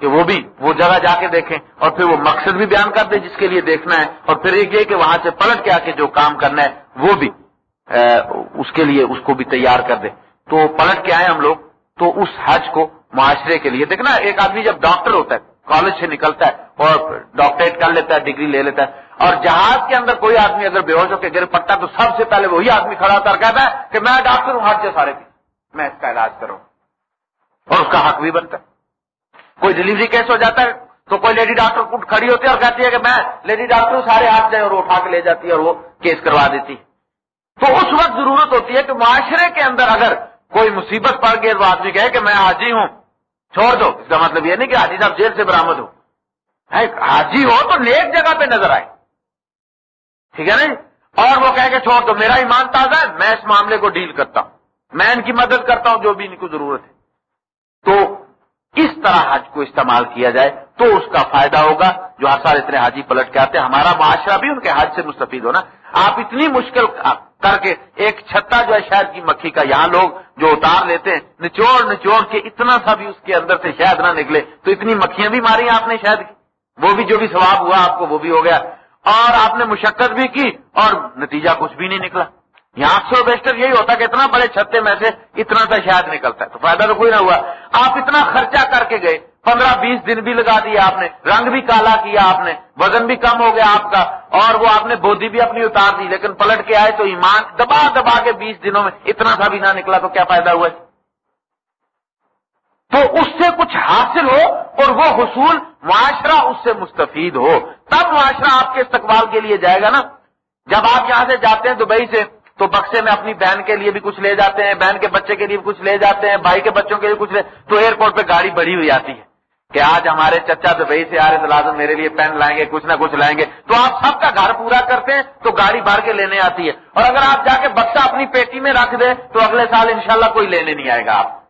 Speaker 1: کہ وہ بھی وہ جگہ جا کے دیکھیں اور پھر وہ مقصد بھی بیان کر دیں جس کے لیے دیکھنا ہے۔ اور پھر ایک یہ کہ وہاں سے پلٹ کے آ کے جو کام کرنا ہے، وہ بھی اس کے لیے اس کو بھی تیار کر دیں۔ تو پلٹ کے آئے ہم لوگ۔ تو اس حج کو معاشرے کے لیے۔ دیکھنا، ایک آدمی جب ڈاکٹر ہوتا ہے، کالج سے نکلتا ہے اور ڈاکٹریٹ کر لیتا ہے، ڈگری لے لیتا ہے، اور جہاز کے اندر کوئی آدمی اگر بے ہوش ہو کے گر پڑتا ہے، تو سب سے پہلے وہی آدمی کھڑا ہوتا ہے کہتا ہے کہ میں ڈاکٹر ہوں حج سارے کی میں اس کا علاج کروں۔ اور اس کا حق بھی بنتا ہے۔ کوئی ڈلیوری کیس ہو جاتا ہے، تو کوئی لیڈی ڈاکٹر کھڑی ہوتی ہے اور کہتی ہے کہ میں لیڈی ڈاکٹر ہوں، سارے ہاتھ جائیں اور اٹھا کے لے جاتی ہے اور وہ کیس کروا دیتی۔ تو اس وقت ضرورت ہوتی ہے کہ معاشرے کے اندر اگر کوئی مصیبت پڑ گئی تو آدمی کہے کہ میں حاجی ہوں۔ چھوڑ دو۔ اس کا مطلب یہ نہیں کہ حاجی صاحب جیل سے برامد ہو۔ حاجی ہو تو نیک جگہ پہ نظر آئے۔ ٹھیک ہے نا جی؟ اور وہ کہہ کے چھوڑ دو۔ میرا ایمان تازہ ہے، میں اس معاملے کو ڈیل کرتا ہوں۔ میں ان کی مدد کرتا ہوں جو بھی ان کو ضرورت ہے۔ تو اس طرح حج کو استعمال کیا جائے تو اس کا فائدہ ہوگا۔ جو ہر سال اتنے حاجی پلٹ کے آتے ہیں، ہمارا معاشرہ بھی ان کے حج سے مستفید ہونا۔ آپ اتنی مشکل کر کے ایک چھتا جو ہے شہد کی مکھی کا یہاں لوگ جو اتار لیتے ہیں، نچوڑ نچوڑ کے اتنا سا بھی اس کے اندر سے شہد نہ نکلے۔ تو اتنی مکھیاں بھی ماری آپ نے شہد کی۔ وہ بھی جو بھی ثواب ہوا آپ کو وہ بھی ہو گیا۔ اور آپ نے مشقت بھی کی اور نتیجہ کچھ بھی نہیں نکلا۔ یہاں اکثر بیشتر یہی ہوتا کہ اتنا بڑے چھتے میں سے اتنا سا شہد نکلتا ہے۔ تو فائدہ تو کوئی نہ ہوا۔ آپ اتنا خرچہ کر کے گئے۔ پندرہ بیس دن بھی لگا دیا آپ نے، رنگ بھی کالا کیا آپ نے، وزن بھی کم ہو گیا آپ کا، اور وہ آپ نے بودی بھی اپنی اتار دی، لیکن پلٹ کے آئے تو ایمان دبا دبا کے بیس دنوں میں اتنا سا بھی نہ نکلا تو کیا فائدہ ہوا؟ تو اس سے کچھ حاصل ہو اور وہ حصول معاشرہ اس سے مستفید ہو۔ تب معاشرہ آپ کے استقبال کے لیے جائے گا نا۔ جب آپ یہاں سے جاتے ہیں دبئی سے، تو بکسے میں اپنی بہن کے لیے بھی کچھ لے جاتے ہیں، بہن کے بچے کے لیے بھی کچھ لے جاتے ہیں، بھائی کے بچوں کے لیے کچھ لے، تو ایئرپورٹ پہ گاڑی بڑی ہوئی آتی ہے۔ کہ آج ہمارے چچا دبئی سے آ رہے لازم میرے لیے پین لائیں گے، کچھ نہ کچھ لائیں گے۔ تو آپ سب کا گھر پورا کرتے ہیں، تو گاڑی بھر کے لینے آتی ہے۔ اور اگر آپ جا کے بکسا اپنی پیٹی میں رکھ دیں، تو اگلے سال انشاءاللہ کوئی لینے نہیں آئے گا آپ۔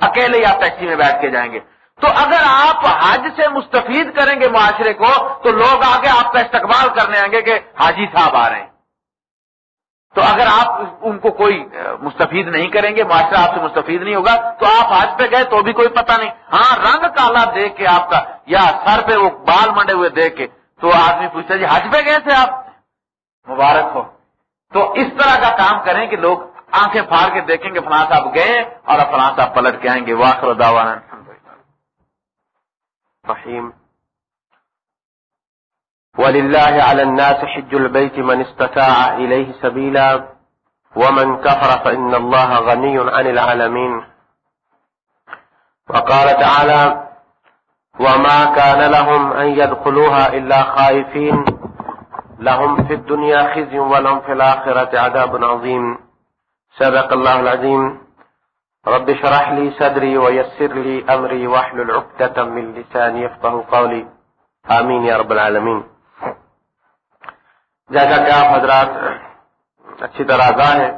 Speaker 1: اکیلے ہی آپ ٹیکسی میں بیٹھ کے جائیں گے۔ تو اگر آپ حج سے مستفید کریں گے معاشرے کو، تو لوگ آگے آپ کا استقبال کرنے آئیں گے کہ حاجی صاحب آ رہے ہیں۔ تو اگر آپ ان کو کوئی مستفید نہیں کریں گے، معاشرہ آپ سے مستفید نہیں ہوگا، تو آپ حج پہ گئے تو بھی کوئی پتہ نہیں۔ ہاں رنگ کالا دیکھ کے آپ کا، یا سر پہ وہ بال منڈے ہوئے دیکھ کے، تو آدمی پوچھتا جی حج پہ گئے تھے آپ؟ مبارک ہو۔ تو اس طرح کا کام کریں کہ لوگ آنکھیں پھاڑ کے دیکھیں گے، فلاں صاحب گئے اور فلاں صاحب پلٹ کے آئیں گے۔ واخر داوان
Speaker 2: رحیم۔ ولله على الناس حج البيت من استطاع إليه سبيلا ومن كفر فإن الله غني عن العالمين وقال تعالى وما كان لهم أن يدخلوها إلا خائفين لهم في الدنيا خزي ولهم في الآخرة عذاب عظيم سبق الله العظيم رب شرح لي صدري ويسر لي أمري وحل العقدة من لساني يفضه قولي آمين يا رب العالمين جیسا کہ آپ حضرات اچھی طرح آگاہ ہیں،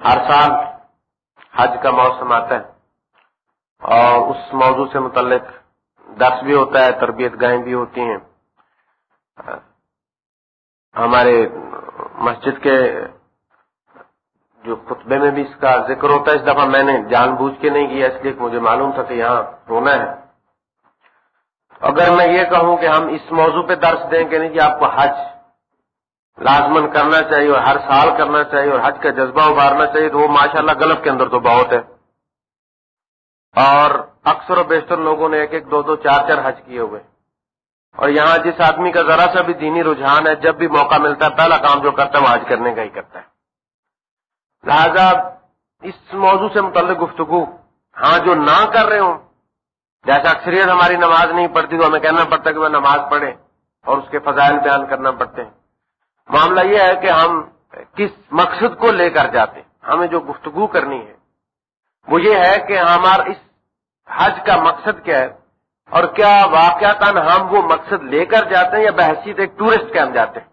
Speaker 2: ہر سال حج کا موسم آتا ہے اور اس موضوع سے متعلق درس بھی ہوتا ہے، تربیت گاہیں بھی ہوتی ہیں۔ ہمارے مسجد کے جو خطبے میں بھی اس کا ذکر ہوتا ہے، اس دفعہ میں نے جان بوجھ کے نہیں کیا، اس لیے مجھے معلوم تھا کہ یہاں رونا ہے۔ اگر میں یہ کہوں کہ ہم اس موضوع پہ درس دیں کہ نہیں کہ آپ کو حج لازمن کرنا چاہیے اور ہر سال کرنا چاہیے اور حج کا جذبہ ابھارنا چاہیے تو وہ ماشاء اللہ گلف کے اندر تو بہت ہے۔ اور اکثر و بیشتر لوگوں نے ایک ایک، دو دو، چار چار حج کیے ہوئے۔ اور یہاں جس آدمی کا ذرا سا بھی دینی رجحان ہے، جب بھی موقع ملتا ہے، پہلا کام جو کرتا ہے، وہ حج کرنے کا ہی کرتا ہے۔ لہذا اس موضوع سے متعلق گفتگو ہاں جو نہ کر رہے ہوں، جیسا اکثریت ہماری نماز نہیں پڑھتی تو ہمیں کہنا پڑتا کہ وہ نماز پڑھے اور اس کے فضائل بیان کرنا پڑتے ہیں۔ معاملہ یہ ہے کہ ہم کس مقصد کو لے کر جاتے ہیں، ہمیں جو گفتگو کرنی ہے۔ وہ یہ ہے کہ ہمارا اس حج کا مقصد کیا ہے اور کیا واقعات ہم وہ مقصد لے کر جاتے ہیں یا بحثیت ایک ٹورسٹ کے ہم جاتے ہیں۔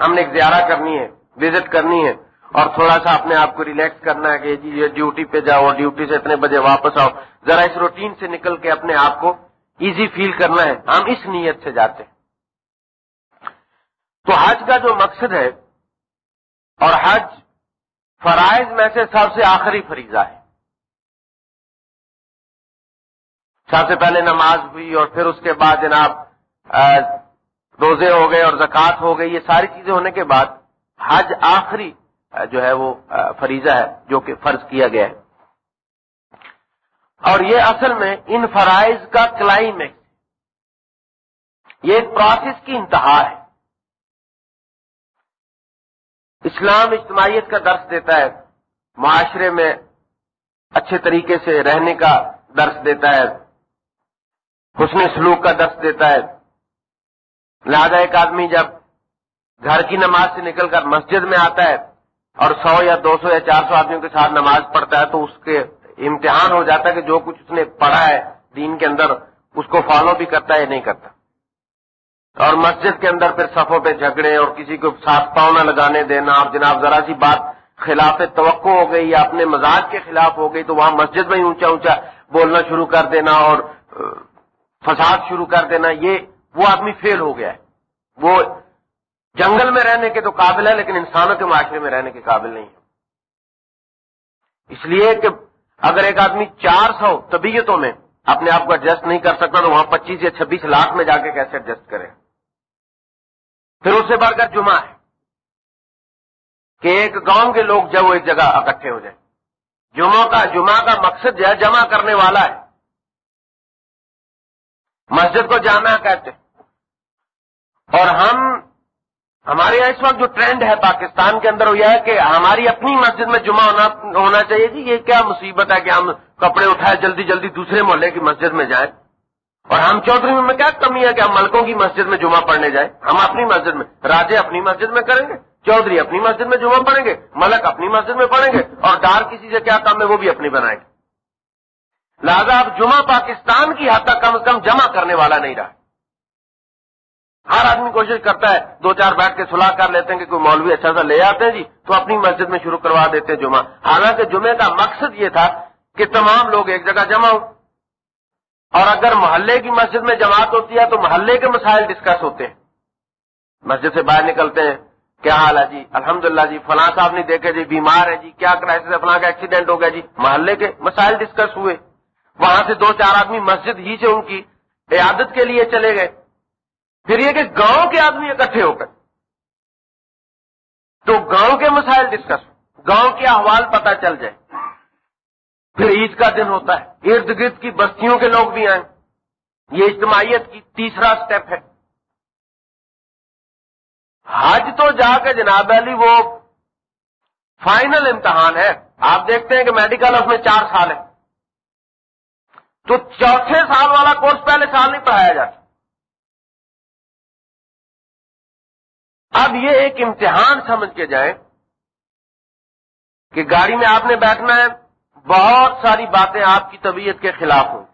Speaker 2: ہم نے ایک زیارہ کرنی ہے، وزٹ کرنی ہے اور تھوڑا سا اپنے آپ کو ریلیکس کرنا ہے کہ جی یہ ڈیوٹی پہ جاؤ ڈیوٹی سے اتنے بجے واپس آؤ۔ ذرا اس روٹین سے نکل کے اپنے آپ کو ایزی فیل کرنا ہے۔ ہم اس نیت سے جاتے ہیں۔ تو حج کا جو مقصد ہے اور حج فرائض میں سے سب سے آخری فریضہ ہے۔ سب سے پہلے نماز ہوئی اور پھر اس کے بعد جناب روزے ہو گئے اور زکوٰۃ ہو گئی، یہ ساری چیزیں ہونے کے بعد حج آخری جو ہے وہ فریضہ ہے جو کہ فرض کیا گیا ہے۔ اور یہ اصل میں ان فرائض کا کلائمیکس، یہ ایک پروسیس کی انتہا ہے۔ اسلام اجتماعیت کا درس دیتا ہے، معاشرے میں اچھے طریقے سے رہنے کا درس دیتا ہے، حسن سلوک کا درس دیتا ہے۔ لہذا ایک آدمی جب گھر کی نماز سے نکل کر مسجد میں آتا ہے اور سو یا دو سو یا چار سو آدمیوں کے ساتھ نماز پڑھتا ہے، تو اس کے امتحان ہو جاتا ہے کہ جو کچھ اس نے پڑھا ہے دین کے اندر، اس کو فالو بھی کرتا ہے یا نہیں کرتا۔ اور مسجد کے اندر پھر صفوں پہ جھگڑے اور کسی کو ساتھ پاؤں نہ لگانے دینا اور جناب ذرا سی بات خلاف توقع ہو گئی یا اپنے مزاج کے خلاف ہو گئی تو وہاں مسجد میں ہی اونچا اونچا بولنا شروع کر دینا اور فساد شروع کر دینا، یہ وہ آدمی فیل ہو گیا ہے۔ وہ جنگل میں رہنے کے تو قابل ہے لیکن انسانوں کے معاشرے میں رہنے کے قابل نہیں ہے۔ اس لیے کہ اگر ایک آدمی چار سو طبیعتوں میں اپنے آپ کو ایڈجسٹ نہیں کر سکتا تو وہاں پچیس یا چھبیس لاکھ میں جا کے کیسے ایڈجسٹ کرے۔ پھر اس سے بڑھ کر جمعہ ہے کہ ایک گاؤں کے لوگ جب وہ ایک جگہ اکٹھے ہو جائیں۔ جمعہ کا جمعہ کا مقصد جو ہے جمع کرنے والا ہے۔ مسجد کو جامعہ کہتے اور ہم ہمارے یہاں اس وقت جو ٹرینڈ ہے پاکستان کے اندر وہ یہ ہے کہ ہماری اپنی مسجد میں جمعہ ہونا ہونا چاہیے جی یہ کیا مصیبت ہے کہ ہم کپڑے اٹھائے جلدی جلدی دوسرے محلے کی مسجد میں جائیں۔ اور ہم چودھری میں کیا کمی ہے کہ ہم ملکوں کی مسجد میں جمعہ پڑھنے جائیں؟ ہم اپنی مسجد میں، راجے اپنی مسجد میں کریں گے، چودھری اپنی مسجد میں جمعہ پڑھیں گے، ملک اپنی مسجد میں پڑھیں گے، اور ڈار کسی سے کیا کام ہے وہ بھی اپنی بنائیں گے۔ لہذا اب جمعہ پاکستان کی حد تک کم از کم جمع کرنے والا نہیں رہا۔ ہر آدمی کوشش کرتا ہے، دو چار بیٹھ کے سلاح کر لیتے ہیں کہ کوئی مولوی اچھا سا لے آتے ہیں جی تو اپنی مسجد میں شروع کروا دیتے ہیں جمعہ۔ حالانکہ جمعے کا مقصد یہ تھا کہ تمام لوگ ایک جگہ جمع ہوں۔ اور اگر محلے کی مسجد میں جماعت ہوتی ہے تو محلے کے مسائل ڈسکس ہوتے ہیں۔ مسجد سے باہر نکلتے ہیں۔ کیا حال ہے جی؟ الحمد جی فلاں صاحب نہیں دیکھے جی بیمار ہے جی کیا کرائسس ہے؟ فلاں کا ایکسیڈنٹ ہو گیا جی۔ محلے کے مسائل ڈسکس ہوئے۔ وہاں سے دو چار آدمی مسجد ہی سے ان کی عیادت کے لیے چلے گئے۔ پھر یہ کہ گاؤں کے آدمی اکٹھے ہو کر تو گاؤں کے مسائل ڈسکس گاؤں کے احوال پتہ چل جائے۔ پھر عید کا دن ہوتا ہے۔ ارد گرد کی بستیوں کے لوگ بھی آئیں۔ یہ اجتماعیت کی تیسرا سٹیپ ہے۔ حج تو جا کے جناب علی، وہ فائنل امتحان ہے۔ آپ دیکھتے ہیں کہ میڈیکل اس میں چار سال ہے تو چوتھے سال والا کورس پہلے سال نہیں پڑھایا جاتا۔ اب یہ ایک امتحان سمجھ کے جائیں کہ گاڑی میں آپ نے بیٹھنا ہے۔ بہت ساری باتیں آپ کی طبیعت کے خلاف ہوں۔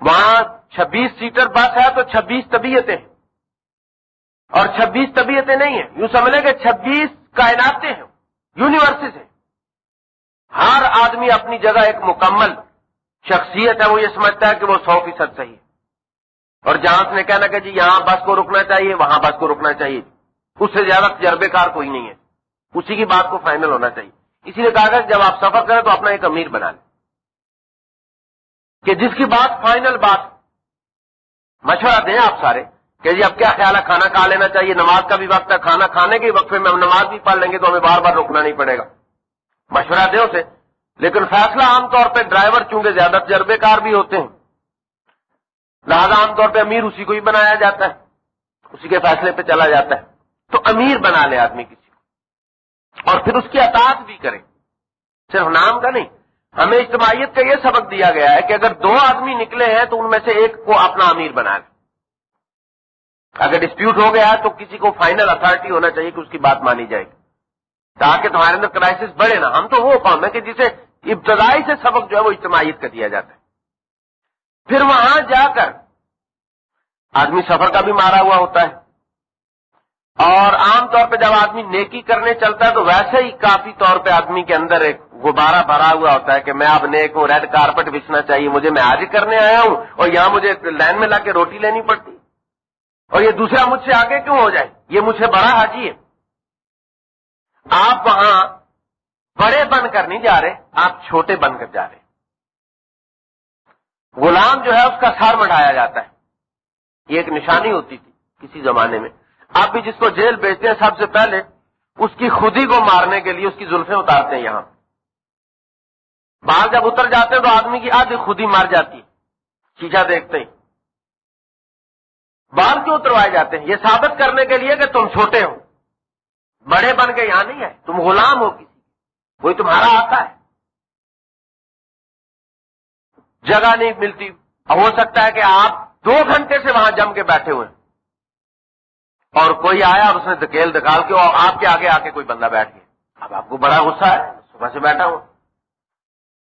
Speaker 2: وہاں چھبیس سیٹر بس ہے تو چھبیس طبیعتیں۔ اور چھبیس طبیعتیں نہیں ہیں۔ یوں سمجھ لیں کہ چھبیس کائناتیں ہیں۔ یونیورسز ہیں۔ ہر آدمی اپنی جگہ ایک مکمل شخصیت ہے، وہ یہ سمجھتا ہے کہ وہ سو فیصد صحیح ہے۔ اور جہاں اس نے کہنا کہ جی یہاں بس کو رکنا چاہیے، وہاں بس کو رکنا چاہیے۔ اس سے زیادہ تجربے کار کوئی نہیں ہے۔ اسی کی بات کو فائنل ہونا چاہیے۔ اسی لیے کہا کہ جب آپ سفر کریں تو اپنا ایک امیر بنا لیں۔ کہ جس کی بات فائنل بات مشورہ دیں آپ سارے، کہ جی اب کیا خیال ہے کھانا کھا لینا چاہیے، نماز کا بھی وقت ہے، کھانا کھانے کے وقفے میں ہم نماز بھی پڑھ لیں گے تو ہمیں بار بار روکنا نہیں پڑے گا۔ مشورہ دیں اسے۔ لیکن فیصلہ عام طور پہ ڈرائیور چونکہ زیادہ تجربے کار بھی ہوتے ہیں، لہذا عام طور پہ امیر اسی کو ہی بنایا جاتا ہے، اسی کے فیصلے پہ چلا جاتا ہے۔ تو امیر بنا لے آدمی کسی کو اور پھر اس کی اطاعت بھی کرے صرف نام کا نہیں، ہمیں اجتماعیت کا یہ سبق دیا گیا ہے کہ اگر دو آدمی نکلے ہیں تو ان میں سے ایک کو اپنا امیر بنا لے اگر ڈسپیوٹ ہو گیا تو کسی کو فائنل اتارٹی ہونا چاہیے کہ اس کی بات مانی جائے۔ گی تاکہ تمہارے اندر کرائسس بڑھے نا۔ ہم تو وہ قوم ہے کہ جسے ابتدائی سے سبق جو ہے وہ اجتماعیت کا دیا جاتا ہے۔ پھر وہاں جا کر آدمی سفر کا بھی مارا ہوا ہوتا ہے۔ اور عام طور پہ جب آدمی نیکی کرنے چلتا ہے تو ویسے ہی کافی طور پہ آدمی کے اندر ایک غبارہ بھرا ہوا ہوتا ہے کہ میں اب نیک ہوں، ریڈ کارپٹ بچنا چاہیے، مجھے میں آج کرنے آیا ہوں اور یہاں مجھے لائن میں لا کے روٹی لینی پڑتی۔ اور یہ دوسرا مجھ سے آگے کیوں ہو جائے؟ یہ مجھ سے بڑا حاجی ہے۔ آپ وہاں بڑے بن کر نہیں جا رہے، آپ چھوٹے بن کر جا رہے۔ غلام جو ہے، اس کا سر بڑھایا جاتا ہے۔ یہ ایک نشانی ہوتی تھی کسی زمانے میں۔ آپ بھی جس کو جیل بیچتے ہیں سب سے پہلے، اس کی خودی کو مارنے کے لیے اس کی زلفیں اتارتے ہیں یہاں۔ باہر جب اتر جاتے ہیں تو آدمی کی آدھی خودی مار جاتی شیشہ دیکھتے ہی بال کیوں اتروائے جاتے ہیں؟ یہ ثابت کرنے کے لیے کہ تم چھوٹے ہو۔ بڑے بن کے یہاں نہیں ہے۔ تم غلام ہو کسی کوئی تمہارا آتا ہے۔ جگہ نہیں ملتی۔ ہو سکتا ہے کہ آپ دو گھنٹے سے وہاں جم کے بیٹھے ہوئے ہیں۔ اور کوئی آیا اور اس نے دکیل دکال کے اور آپ کے آگے آ کے کوئی بندہ بیٹھ گیا۔ اب آپ کو بڑا غصہ ہے، صبح سے بیٹھا ہوں۔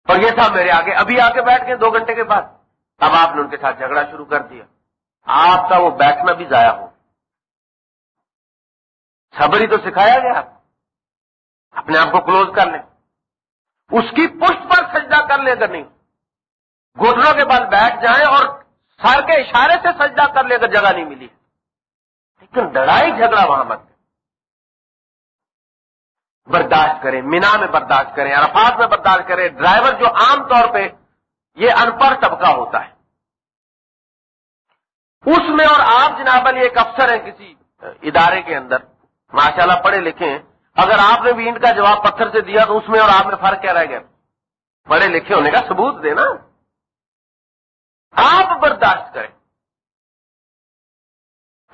Speaker 2: اور یہ تھا میرے آگے۔ ابھی آ کے بیٹھ گئے دو گھنٹے کے بعد۔ اب آپ نے ان کے ساتھ جھگڑا شروع کر دیا۔ آپ کا وہ بیٹھنا بھی ضائع ہو۔ صبر ہی تو سکھایا گیا۔ اپنے آپ کو کلوز کر لیں۔ اس کی پشت پر سجدہ کر لے اگر نہیں۔ گھٹنوں کے بعد بیٹھ جائیں اور سر کے اشارے سے سجدہ کر لے اگر جگہ نہیں ملی۔ لیکن لڑائی جھگڑا وہاں مت برداشت کریں، مینا میں برداشت کریں، عرفات میں برداشت کریں، ڈرائیور جو عام طور پہ یہ ان پڑھ طبقہ ہوتا ہے۔ اس میں اور آپ جناب علی ایک افسر ہیں کسی ادارے کے اندر، ماشاءاللہ پڑھے لکھے ہیں۔ اگر آپ نے بھی اینٹ کا جواب پتھر سے دیا تو اس میں اور آپ میں فرق کیا رہ گیا پڑھے لکھے ہونے کا ثبوت دینا۔ آپ برداشت کریں۔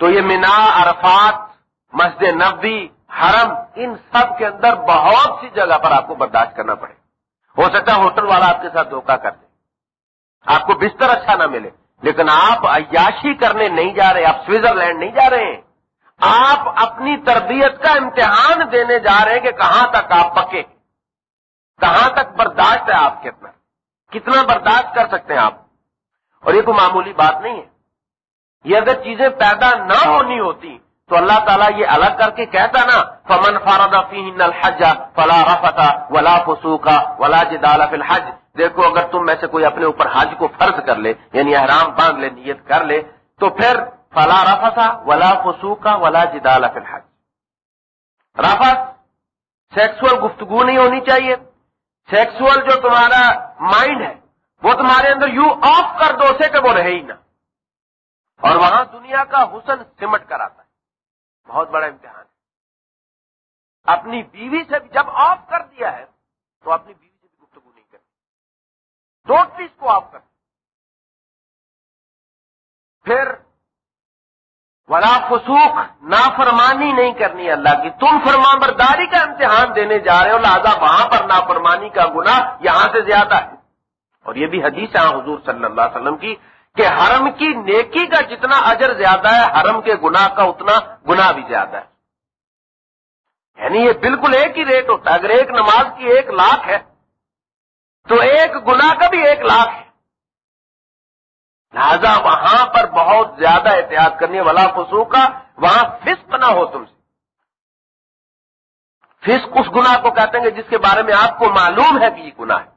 Speaker 2: تو یہ مینا، عرفات، مسجد نبی حرم، ان سب کے اندر بہت سی جگہ پر آپ کو برداشت کرنا پڑے۔ ہو سکتا ہے ہوٹل والا آپ کے ساتھ دھوکہ کر دے۔ آپ کو بستر اچھا نہ ملے۔ لیکن آپ عیاشی کرنے نہیں جا رہے، آپ سوئٹزرلینڈ نہیں جا رہے ہیں۔ آپ اپنی تربیت کا امتحان دینے جا رہے ہیں کہ کہاں تک آپ پکے۔ کہاں تک برداشت ہے آپ کے اندر کتنا برداشت کر سکتے ہیں آپ؟ اور یہ کوئی معمولی بات نہیں ہے۔ یہ اگر چیزیں پیدا نہ ہونی ہوتی تو اللہ تعالیٰ یہ الگ کر کے کہتا نا، فمن فاردا فی الحج فلا رفتا ولا فسوکا ولا جدال فی الحج۔ دیکھو، اگر تم میں سے کوئی اپنے اوپر حج کو فرض کر لے یعنی احرام باندھ لے، نیت کر لے، تو پھر فلا رفتا ولا فسوکا ولا جدال فی الحج۔ رفت سیکسول گفتگو نہیں ہونی چاہیے۔ سیکسول جو تمہارا مائنڈ ہے، وہ تمہارے اندر یو آف کر دو، اسے کہ وہ رہے ہی نہ۔ اور وہاں دنیا کا حسن سمٹ کر آتا ہے۔ بہت بڑا امتحان ہے۔ اپنی بیوی سے جب آف کر دیا ہے، تو اپنی بیوی سے بھی گفتگو نہیں کرتی ٹوٹلی اس کو آف کر پھر، ولا فسوخ نافرمانی نہیں کرنی اللہ کی۔ تم فرما برداری کا امتحان دینے جا رہے ہو، لہذا وہاں پر نافرمانی کا گنا یہاں سے زیادہ ہے۔ اور یہ بھی حدیث ہے، حضور صلی اللہ علیہ وسلم کی کہ حرم کی نیکی کا جتنا اجر زیادہ ہے، حرم کے گناہ کا اتنا گناہ بھی زیادہ ہے۔ یعنی یہ بالکل ایک ہی ریٹ ہوتا ہے۔ اگر ایک نماز کی ایک لاکھ ہے، تو ایک گنا کا بھی ایک لاکھ ہے۔ لہذا وہاں پر بہت زیادہ احتیاط کرنی والا خصو کا وہاں فسق نہ ہو تم سے۔ فسق اس گنا کو کہتے ہیں جس کے بارے میں آپ کو معلوم ہے کہ یہ گناہ ہے۔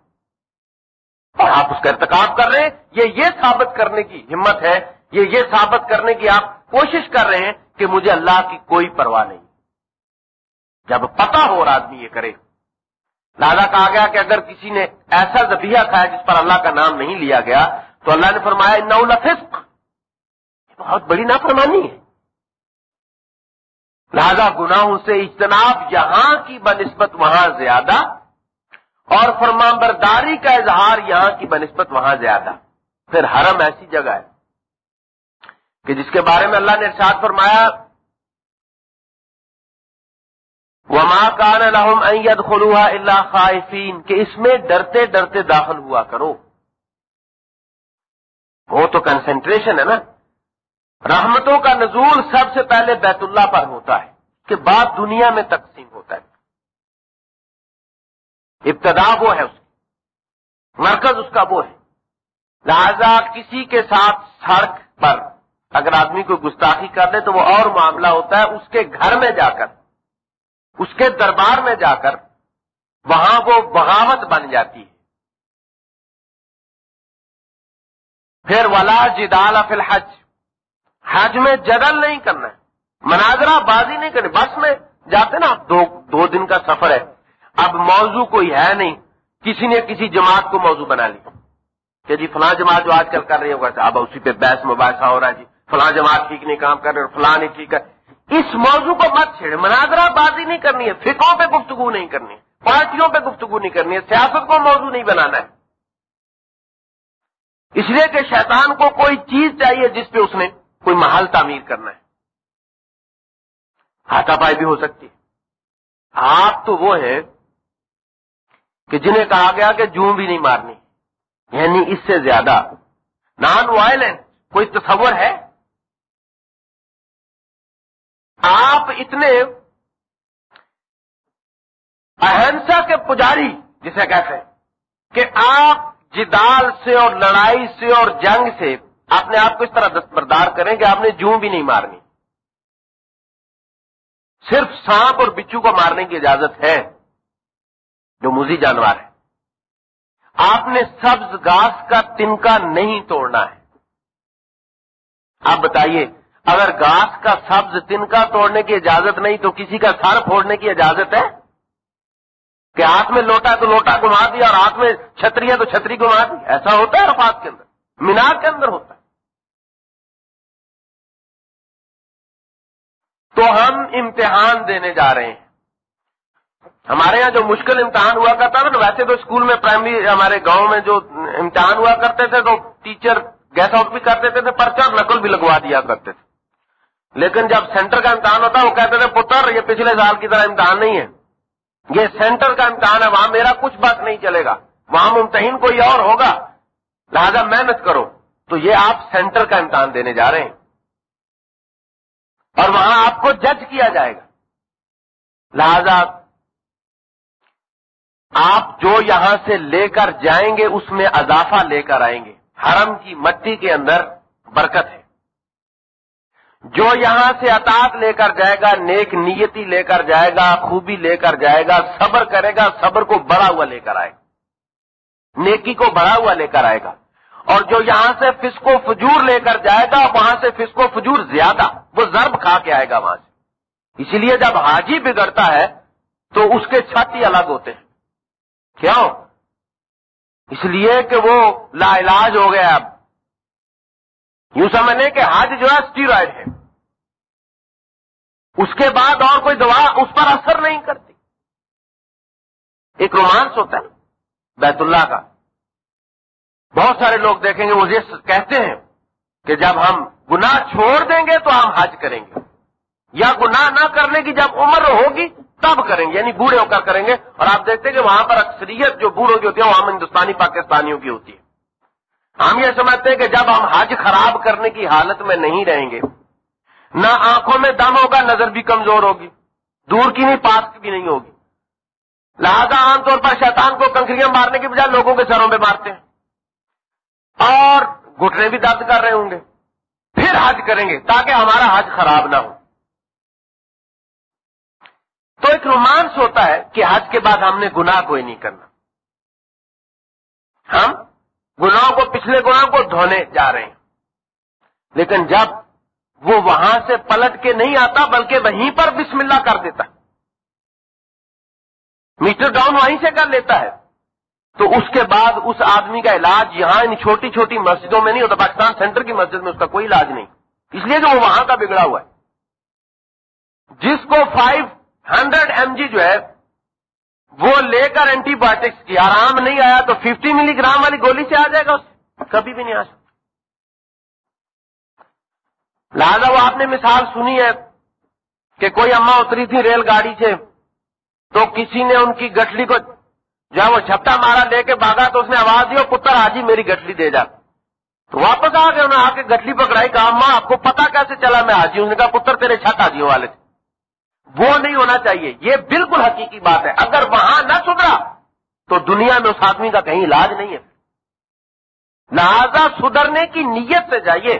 Speaker 2: اور آپ اس کا ارتکاب کر رہے ہیں۔ یہ یہ ثابت کرنے کی ہمت ہے، یہ یہ ثابت کرنے کی آپ کوشش کر رہے ہیں کہ مجھے اللہ کی کوئی پرواہ نہیں۔ جب پتا ہو اور آدمی یہ کرے۔ لادا کہا گیا کہ اگر کسی نے ایسا زبیہ کھایا جس پر اللہ کا نام نہیں لیا گیا، تو اللہ نے فرمایا نو لفسق. بہت بڑی نافرمانی ہے۔ لہذا گناہوں سے اجتناب یہاں کی بنسبت وہاں زیادہ اور فرمان برداری کا اظہار یہاں کی بنسبت وہاں زیادہ۔ پھر حرم ایسی جگہ ہے کہ جس کے بارے میں اللہ نے ارشاد فرمایا، وما کان لہم اید خلوہ اللہ خائفین کہ اس میں ڈرتے ڈرتے داخل ہوا کرو۔ وہ تو کنسنٹریشن ہے نا۔ رحمتوں کا نزول سب سے پہلے بیت اللہ پر ہوتا ہے، کہ بعد دنیا میں تقسیم۔ ابتدا وہ ہے اس کی۔ مرکز اس کا وہ ہے۔ لہذا کسی کے ساتھ سڑک پر اگر آدمی کو گستاخی کر لے تو وہ اور معاملہ ہوتا ہے اس کے گھر میں جا کر۔ اس کے دربار میں جا کر وہاں وہ بغاوت بن جاتی ہے۔ پھر ولا جدال فی الحج۔ حج میں جدل نہیں کرنا۔ ہے مناظرہ بازی نہیں کرنی۔ بس میں جاتے نا دو دو دن کا سفر ہے۔ اب موضوع کوئی ہے نہیں۔ کسی نے کسی جماعت کو موضوع بنا لیا۔ کہ جی فلاں جماعت جو آج کل کر رہی ہوگا، اب اسی پہ بحث مباحثہ ہو رہا ہے جی۔ فلاں جماعت ٹھیک نہیں کام کر رہے فلاں نہیں ٹھیک ہے اس موضوع کو مت چھیڑے مناظرہ بازی نہیں کرنی ہے فکروں پہ گفتگو نہیں کرنی ہے، پارٹیوں پہ گفتگو نہیں کرنی ہے، سیاست کو موضوع نہیں بنانا ہے۔ اس لیے کہ شیطان کو کوئی چیز چاہیے جس پہ اس نے کوئی محل تعمیر کرنا ہے۔ ہاتھا پائی بھی ہو سکتی ہے۔ ہاتھ تو وہ ہے کہ جنہیں کہا گیا کہ جوں بھی نہیں مارنی یعنی اس سے زیادہ۔ نان وائلنٹ، کوئی تصور ہے؟ آپ اتنے اہنسا کے پجاری جسے کہتے ہیں، کہ آپ جدال سے اور لڑائی سے اور جنگ سے اپنے آپ کو اس طرح دستبردار کریں کہ آپ نے جوں بھی نہیں مارنی۔ صرف سانپ اور بچو کو مارنے کی اجازت ہے۔ جو موزی جانور ہے آپ نے سبز گاس کا تنکا نہیں توڑنا ہے۔ آپ بتائیے، اگر گاس کا سبز تنکا توڑنے کی اجازت نہیں تو کسی کا سر پھوڑنے کی اجازت ہے؟ کہ ہاتھ میں لوٹا تو لوٹا گھما دیا اور ہاتھ میں چھتری ہے تو چھتری گھما دی۔ ایسا ہوتا ہے رفات کے اندر۔ مینار کے اندر ہوتا ہے۔ تو ہم امتحان دینے جا رہے ہیں۔ ہمارے یہاں جو مشکل امتحان ہوا کرتا تھا نا، ویسے تو اسکول میں پرائمری ہمارے گاؤں میں جو امتحان ہوا کرتے تھے، تو ٹیچر گیس آؤٹ بھی کرتے تھے پرچہ اور نقل بھی لگوا دیا کرتے تھے۔ لیکن جب سینٹر کا امتحان ہوتا، وہ کہتے تھے، پتر، یہ پچھلے سال کی طرح امتحان نہیں ہے۔ یہ سینٹر کا امتحان ہے، وہاں میرا کچھ بات نہیں چلے گا۔ وہاں ممتحن کوئی اور ہوگا۔ لہذا محنت کرو۔ تو یہ آپ سینٹر کا امتحان دینے جا رہے ہیں۔ اور وہاں آپ کو جج کیا جائے گا۔ لہذا آپ جو یہاں سے لے کر جائیں گے، اس میں اضافہ لے کر آئیں گے۔ حرم کی مٹی کے اندر برکت ہے۔ جو یہاں سے اطاط لے کر جائے گا، نیک نیتی لے کر جائے گا، خوبی لے کر جائے گا، صبر کرے گا، صبر کو بڑا ہوا لے کر آئے گا۔ نیکی کو بڑا ہوا لے کر آئے گا۔ اور جو یہاں سے فسکو فجور لے کر جائے گا، وہاں سے فسکو فجور زیادہ، وہ ضرب کھا کے آئے گا وہاں سے۔ اسی لیے جب حاجی بگڑتا ہے، تو اس کے چھاتی الگ ہوتے ہیں۔ کیوں؟ اس لیے کہ وہ لا علاج ہو گیا اب۔ یوں سمجھنے کہ حج جو ہے اسٹیرائڈ ہے۔ اس کے بعد اور کوئی دوا اس پر اثر نہیں کرتی۔ ایک رومانس ہوتا ہے بیت اللہ کا۔ بہت سارے لوگ دیکھیں گے، وہ یہ کہتے ہیں کہ جب ہم گناہ چھوڑ دیں گے تو ہم حج کریں گے۔ یا گناہ نہ کرنے کی جب عمر ہوگی تب کریں گے یعنی بوڑھے ہو کر کریں گے۔ اور آپ دیکھتے ہیں کہ وہاں پر اکثریت جو بوڑھوں کی ہوتی ہے وہ ہم ہندوستانی، پاکستانیوں کی ہوتی ہے ہم یہ سمجھتے ہیں کہ جب ہم حج خراب کرنے کی حالت میں نہیں رہیں گے، نہ آنکھوں میں دم ہوگا، نظر بھی کمزور ہوگی، دور کی نہیں، پاس کی بھی نہیں ہوگی۔ لہذا عام طور پر شیطان کو کنکریاں مارنے کی بجائے لوگوں کے سروں پہ مارتے ہیں۔ اور گھٹنے بھی درد کر رہے ہوں گے۔ پھر حج کریں گے تاکہ ہمارا حج خراب نہ ہو۔ تو ایک رومانس ہوتا ہے کہ حج کے بعد ہم نے گناہ کوئی نہیں کرنا۔ ہم گناہوں کو، پچھلے گناہوں کو دھونے جا رہے ہیں۔ لیکن جب وہ وہاں سے پلٹ کے نہیں آتا، بلکہ وہیں پر بسم اللہ کر دیتا۔ میٹر ڈاؤن وہیں سے کر لیتا ہے۔ تو اس کے بعد اس آدمی کا علاج یہاں ان چھوٹی چھوٹی مسجدوں میں نہیں ہوتا، پاکستان سینٹر کی مسجد میں اس کا کوئی علاج نہیں۔ اس لیے کہ وہ وہاں کا بگڑا ہوا ہے۔ جس کو فائیو ہنڈریڈ ایم جی جو ہے، وہ لے کر اینٹی بایوٹکس کی، آرام نہیں آیا تو ففٹی ملی گرام والی گولی سے آ جائے گا کبھی بھی نہیں آ سکتا۔ لہذا وہ آپ نے مثال سنی ہے کہ کوئی اما اتری تھی ریل گاڑی سے، تو کسی نے ان کی گٹلی کو جب وہ چھپٹا مارا، لے کے بھاگا تو اس نے آواز دی اور پتر حاجی میری گٹلی دے جا۔ تو واپس آ گیا انہوں نے آ کے گٹلی پکڑائی، کہا ماں آپ کو پتا کیسے چلا میں حاجی ہوں؟ نے کہا، پتر، تیرے چھت حاجیوں والے تھے۔ وہ نہیں ہونا چاہیے۔ یہ بالکل حقیقی بات ہے۔ اگر وہاں نہ سدھرا، تو دنیا میں اس آدمی کا کہیں علاج نہیں ہے۔ لہذا سدھرنے کی نیت سے جائیے۔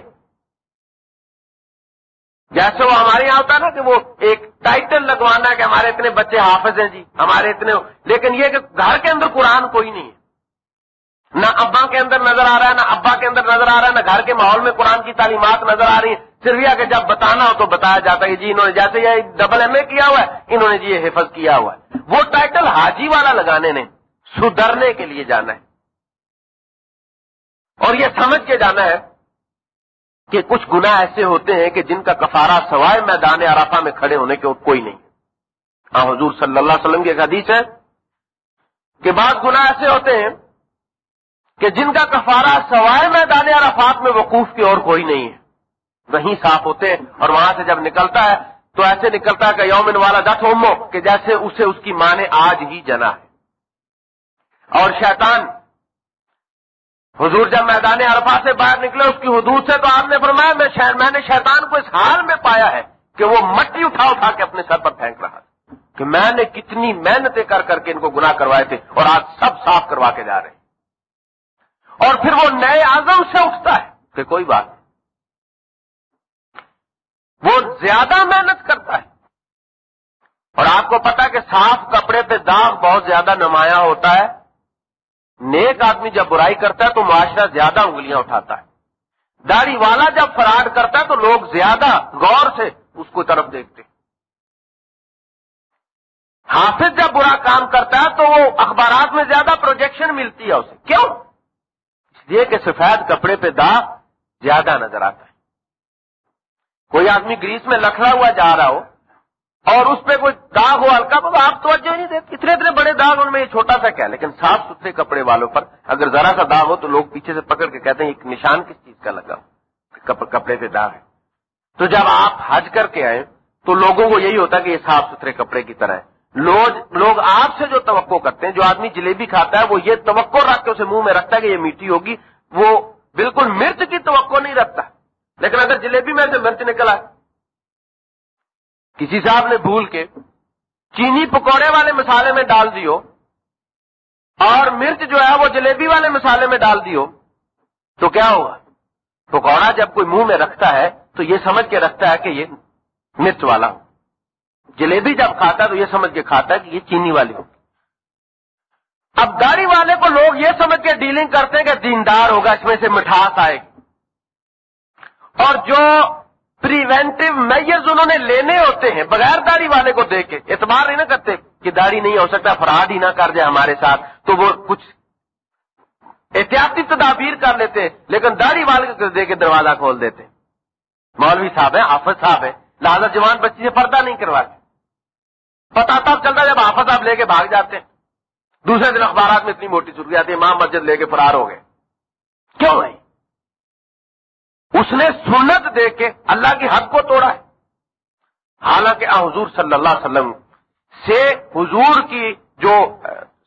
Speaker 2: جیسے وہ ہمارے یہاں ہوتا ہے نا کہ وہ ایک ٹائٹل لگوانا ہے کہ ہمارے اتنے بچے حافظ ہیں جی ہمارے اتنے لیکن یہ کہ گھر کے اندر قرآن کوئی نہیں ہے۔ نہ ابا کے اندر نظر آ رہا ہے، نہ ابا کے اندر نظر آ رہا ہے، نہ گھر کے ماحول میں قرآن کی تعلیمات نظر آ رہی ہیں۔ صرف یہ کہ جب بتانا ہو تو بتایا جاتا ہے جی انہوں نے جیسے یہ ڈبل ایم اے کیا ہوا ہے، انہوں نے جی یہ حفظ کیا ہوا ہے۔ وہ ٹائٹل حاجی والا لگانے نے، سدھرنے کے لیے جانا ہے۔ اور یہ سمجھ کے جانا ہے کہ کچھ گنا ایسے ہوتے ہیں کہ جن کا کفارہ سوائے میدان عرفہ میں کھڑے ہونے کے کوئی نہیں۔ ہاں حضور صلی اللہ علیہ وسلم کی ایک حدیث ہے کہ بعض گنا ایسے ہوتے ہیں کہ جن کا کفارہ سوائے میدان عرفات میں وقوف کی اور کوئی نہیں ہے۔ وہیں صاف ہوتے ہیں اور وہاں سے جب نکلتا ہے تو ایسے نکلتا ہے کہ یومن والا دس ہومو کہ جیسے اسے اس کی ماں نے آج ہی جنا ہے۔ اور شیطان حضور جب میدان عرفہ سے باہر نکلے اس کی حدود سے تو آپ نے فرمایا، میں میں نے شیطان کو اس حال میں پایا ہے کہ وہ مٹی اٹھا اٹھا کے اپنے سر پر پھینک رہا تھا کہ میں نے کتنی محنتیں کر کر کے ان کو گناہ کروائے تھے اور آج سب صاف کروا کے جا رہے ہیں۔ اور پھر وہ نئے آزم سے اٹھتا ہے کہ کوئی بات نہیں۔ وہ زیادہ محنت کرتا ہے۔ اور آپ کو پتا کہ صاف کپڑے پہ داغ بہت زیادہ نمایاں ہوتا ہے۔ نیک آدمی جب برائی کرتا ہے تو معاشرہ زیادہ انگلیاں اٹھاتا ہے۔ داڑھی والا جب فراڈ کرتا ہے تو لوگ زیادہ غور سے اس کو طرف دیکھتے حافظ جب برا کام کرتا ہے تو وہ اخبارات میں زیادہ پروجیکشن ملتی ہے اسے۔ کیوں؟ اس لیے کہ سفید کپڑے پہ داغ زیادہ نظر آتا ہے۔ کوئی آدمی گریس میں لکھڑا ہوا جا رہا ہو اور اس پہ کوئی داغ ہو ہلکا تو آپ توجہ نہیں دیتے، اتنے اتنے بڑے داغ ان میں، یہ چھوٹا سا کیا لیکن صاف ستھرے کپڑے والوں پر اگر ذرا سا داغ ہو تو لوگ پیچھے سے پکڑ کے کہتے ہیں ایک نشان کس چیز کا لگا کپڑے پہ داغ ہے۔ تو جب آپ حج کر کے آئے تو لوگوں کو یہی ہوتا ہے کہ یہ صاف ستھرے کپڑے کی طرح ہے۔ لوگ لوگ آپ سے جو توقع کرتے ہیں، جو آدمی جلیبی کھاتا ہے، وہ یہ توقع رکھ کے اسے منہ میں رکھتا ہے کہ یہ میٹھی ہوگی، وہ بالکل مرچ کی توقع نہیں رکھتا۔ لیکن اگر جلیبی میں سے مرچ نکل آئے، کسی صاحب نے بھول کے چینی پکوڑے والے مسالے میں ڈال دیو اور مرچ جو ہے وہ جلیبی والے مسالے میں ڈال دیو، تو کیا ہوگا پکوڑا جب کوئی منہ میں رکھتا ہے، تو یہ سمجھ کے رکھتا ہے کہ یہ مرچ والا۔ جلیبی جب کھاتا ہے، تو یہ سمجھ کے کھاتا ہے کہ یہ چینی والی ہو اب گاڑی والے کو لوگ یہ سمجھ کے ڈیلنگ کرتے ہیں کہ دیندار ہوگا، اس میں سے مٹھاس آئے گی۔ اور جو پریونٹو میئرز انہوں نے لینے ہوتے ہیں، بغیر داڑھی والے کو دیکھ کے، اعتبار نہیں نہ کرتے کہ داڑھی نہیں ہو سکتا فراڈ ہی نہ کر جائے ہمارے ساتھ، تو وہ کچھ احتیاطی تدابیر کر لیتے، لیکن داڑھی والے کو دے کے دروازہ کھول دیتے۔ مولوی صاحب ہیں آفت صاحب ہیں، لہٰذا جوان بچی سے پردہ نہیں کرواتے۔ پتا تب چلتا جب آفت صاحب لے کے بھاگ جاتے ہیں۔ دوسرے دن اخبارات میں اتنی موٹی چکی جاتی ہے مسجد لے کے فرار ہو گئے۔ کیوں نہیں؟ اس نے سنت دے کے اللہ کی حد کو توڑا ہے۔ حالانکہ حضور صلی اللہ علیہ وسلم سے حضور کی جو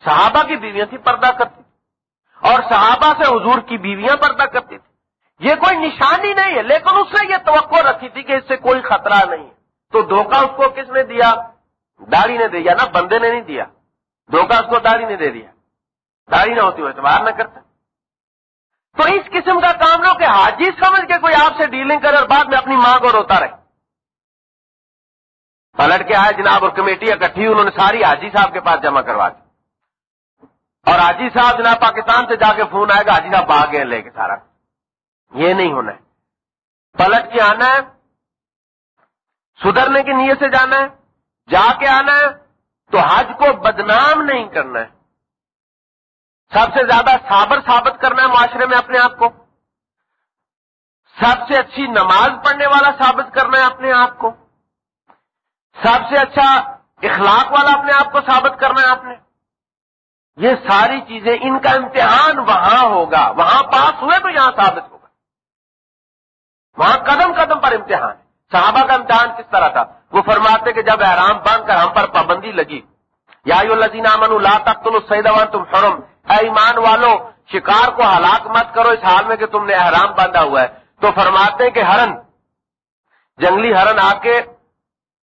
Speaker 2: صحابہ کی بیویاں تھی پردہ کرتی۔ تھی اور صحابہ سے حضور کی بیویاں پردہ کرتی تھی یہ کوئی نشانی نہیں ہے، لیکن اس نے یہ توقع رکھی تھی کہ اس سے کوئی خطرہ نہیں ہے۔ تو دھوکہ اس کو کس نے دیا؟ داڑھی نے دیا نا، بندے نے نہیں دیا۔ دھوکہ اس کو داڑھی نے دے دیا۔ داڑھی نہ ہوتی ہو، اعتبار نہ کرتا۔ تو اس قسم کا کام نہ کہ حاجی سمجھ کے کوئی آپ سے ڈیلنگ کرے اور بعد میں اپنی ماں کو روتا رہے۔ پلٹ کے آئے جناب اور کمیٹی اکٹھی انہوں نے ساری حاجی صاحب کے پاس جمع کروا دی۔ اور حاجی صاحب جناب پاکستان سے جا کے فون آئے گا، حاجی صاحب باغ گئے لے کے سارا۔ یہ نہیں ہونا ہے۔ پلٹ کے آنا ہے، سدھرنے کی نیت سے جانا ہے، جا کے آنا ہے، تو حج کو بدنام نہیں کرنا ہے۔ سب سے زیادہ صابر ثابت کرنا ہے معاشرے میں اپنے آپ کو۔ سب سے اچھی نماز پڑھنے والا ثابت کرنا ہے اپنے آپ کو۔ سب سے اچھا اخلاق والا اپنے آپ کو ثابت کرنا ہے آپ نے یہ ساری چیزیں ان کا امتحان وہاں ہوگا۔ وہاں پاس ہوئے تو یہاں ثابت ہوگا۔ وہاں قدم قدم پر امتحان صحابہ کا امتحان کس طرح تھا؟ وہ فرماتے کہ جب احرام باندھ کر ہم پر پابندی لگی۔ یا لذین امن اللہ تخت السیدوان تم حرم۔ اے ایمان والو، شکار کو ہلاک مت کرو، اس حال میں کہ تم نے احرام باندھا ہوا ہے۔ تو فرماتے ہیں کہ ہرن، جنگلی ہرن آ کے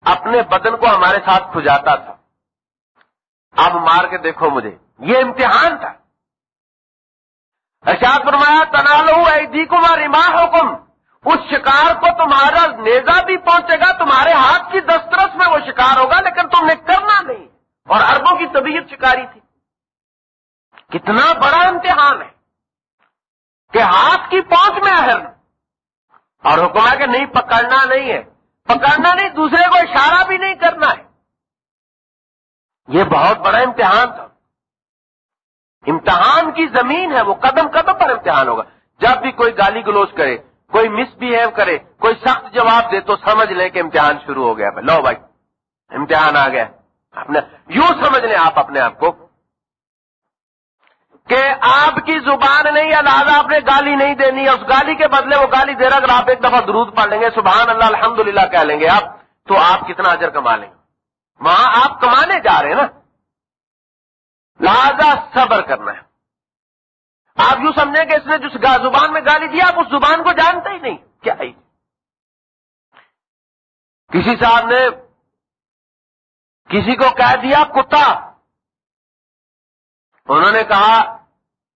Speaker 2: اپنے بدن کو ہمارے ساتھ کھجاتا تھا۔ اب مار کے دیکھو مجھے، یہ امتحان تھا۔ ارشاد فرمایا تنا لو ایدی کمار حکم اس شکار کو تمہارا نیزا بھی پہنچے گا، تمہارے ہاتھ کی دسترس میں وہ شکار ہوگا، لیکن تم نے کرنا نہیں۔ اور اربوں کی طبیعت شکاری تھی۔ کتنا بڑا امتحان ہے کہ ہاتھ کی پہنچ میں ہے اور حکم ہے کہ نہیں، پکڑنا نہیں ہے۔ پکڑنا نہیں، دوسرے کو اشارہ بھی نہیں کرنا ہے۔ یہ بہت بڑا امتحان تھا۔ امتحان کی زمین ہے، وہ قدم قدم پر امتحان ہوگا۔ جب بھی کوئی گالی گلوچ کرے، کوئی مس بہیو کرے، کوئی سخت جواب دے تو سمجھ لیں کہ امتحان شروع ہو گیا۔ لو بھائی، امتحان آ گیا۔ اپنے یوں سمجھ لیں آپ اپنے آپ کو کہ آپ کی زبان نہیں یا لہٰذا آپ نے گالی نہیں دینی، اس گالی کے بدلے وہ گالی دے رہا اگر آپ ایک دفعہ درود پڑھ لیں گے، سبحان اللہ الحمد للہ کہہ لیں گے آپ، تو آپ کتنا اجر کما لیں گے؟ وہاں آپ کمانے جا رہے ہیں نا۔ لہذا صبر کرنا ہے۔ آپ یوں سمجھیں کہ اس نے جس زبان میں گالی دیا آپ اس زبان کو جانتے ہی نہیں۔ کیا ہی کسی صاحب نے کسی کو کہہ دیا کتا۔ انہوں نے کہا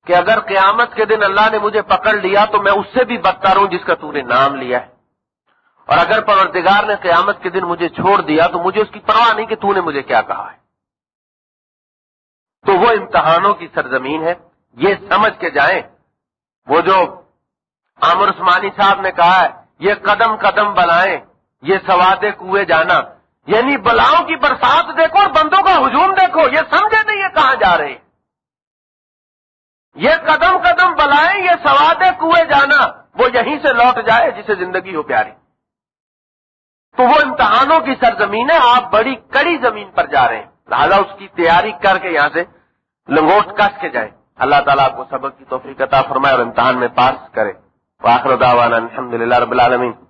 Speaker 2: کہ اگر قیامت کے دن اللہ نے مجھے پکڑ لیا تو میں اس سے بھی بدتر ہوں جس کا تو نے نام لیا ہے۔ اور اگر پروردگار نے قیامت کے دن مجھے چھوڑ دیا تو مجھے اس کی پرواہ نہیں کہ تو نے مجھے کیا کہا ہے۔ تو وہ امتحانوں کی سرزمین ہے۔ یہ سمجھ کے جائیں۔ وہ جو عامر عثمانی صاحب نے کہا ہے، یہ قدم قدم بنائیں یہ سوادے کوئے جانا۔ یعنی بلاؤں کی برسات دیکھو اور بندوں کا ہجوم دیکھو، یہ سمجھے نہیں یہ کہاں جا رہے۔ یہ قدم قدم بلائیں، یہ سوادے کوئے جانا، وہ یہیں سے لوٹ جائے جسے زندگی ہو پیاری۔ تو وہ امتحانوں کی سرزمین ہے، آپ بڑی کڑی زمین پر جا رہے ہیں۔ لہٰذا اس کی تیاری کر کے یہاں سے لنگوٹ کس کے جائیں اللہ تعالیٰ آپ کو سبق کی توفیق عطا فرمائے اور امتحان میں پاس کرے۔ واخر دعوانا الحمد للہ رب العالمین۔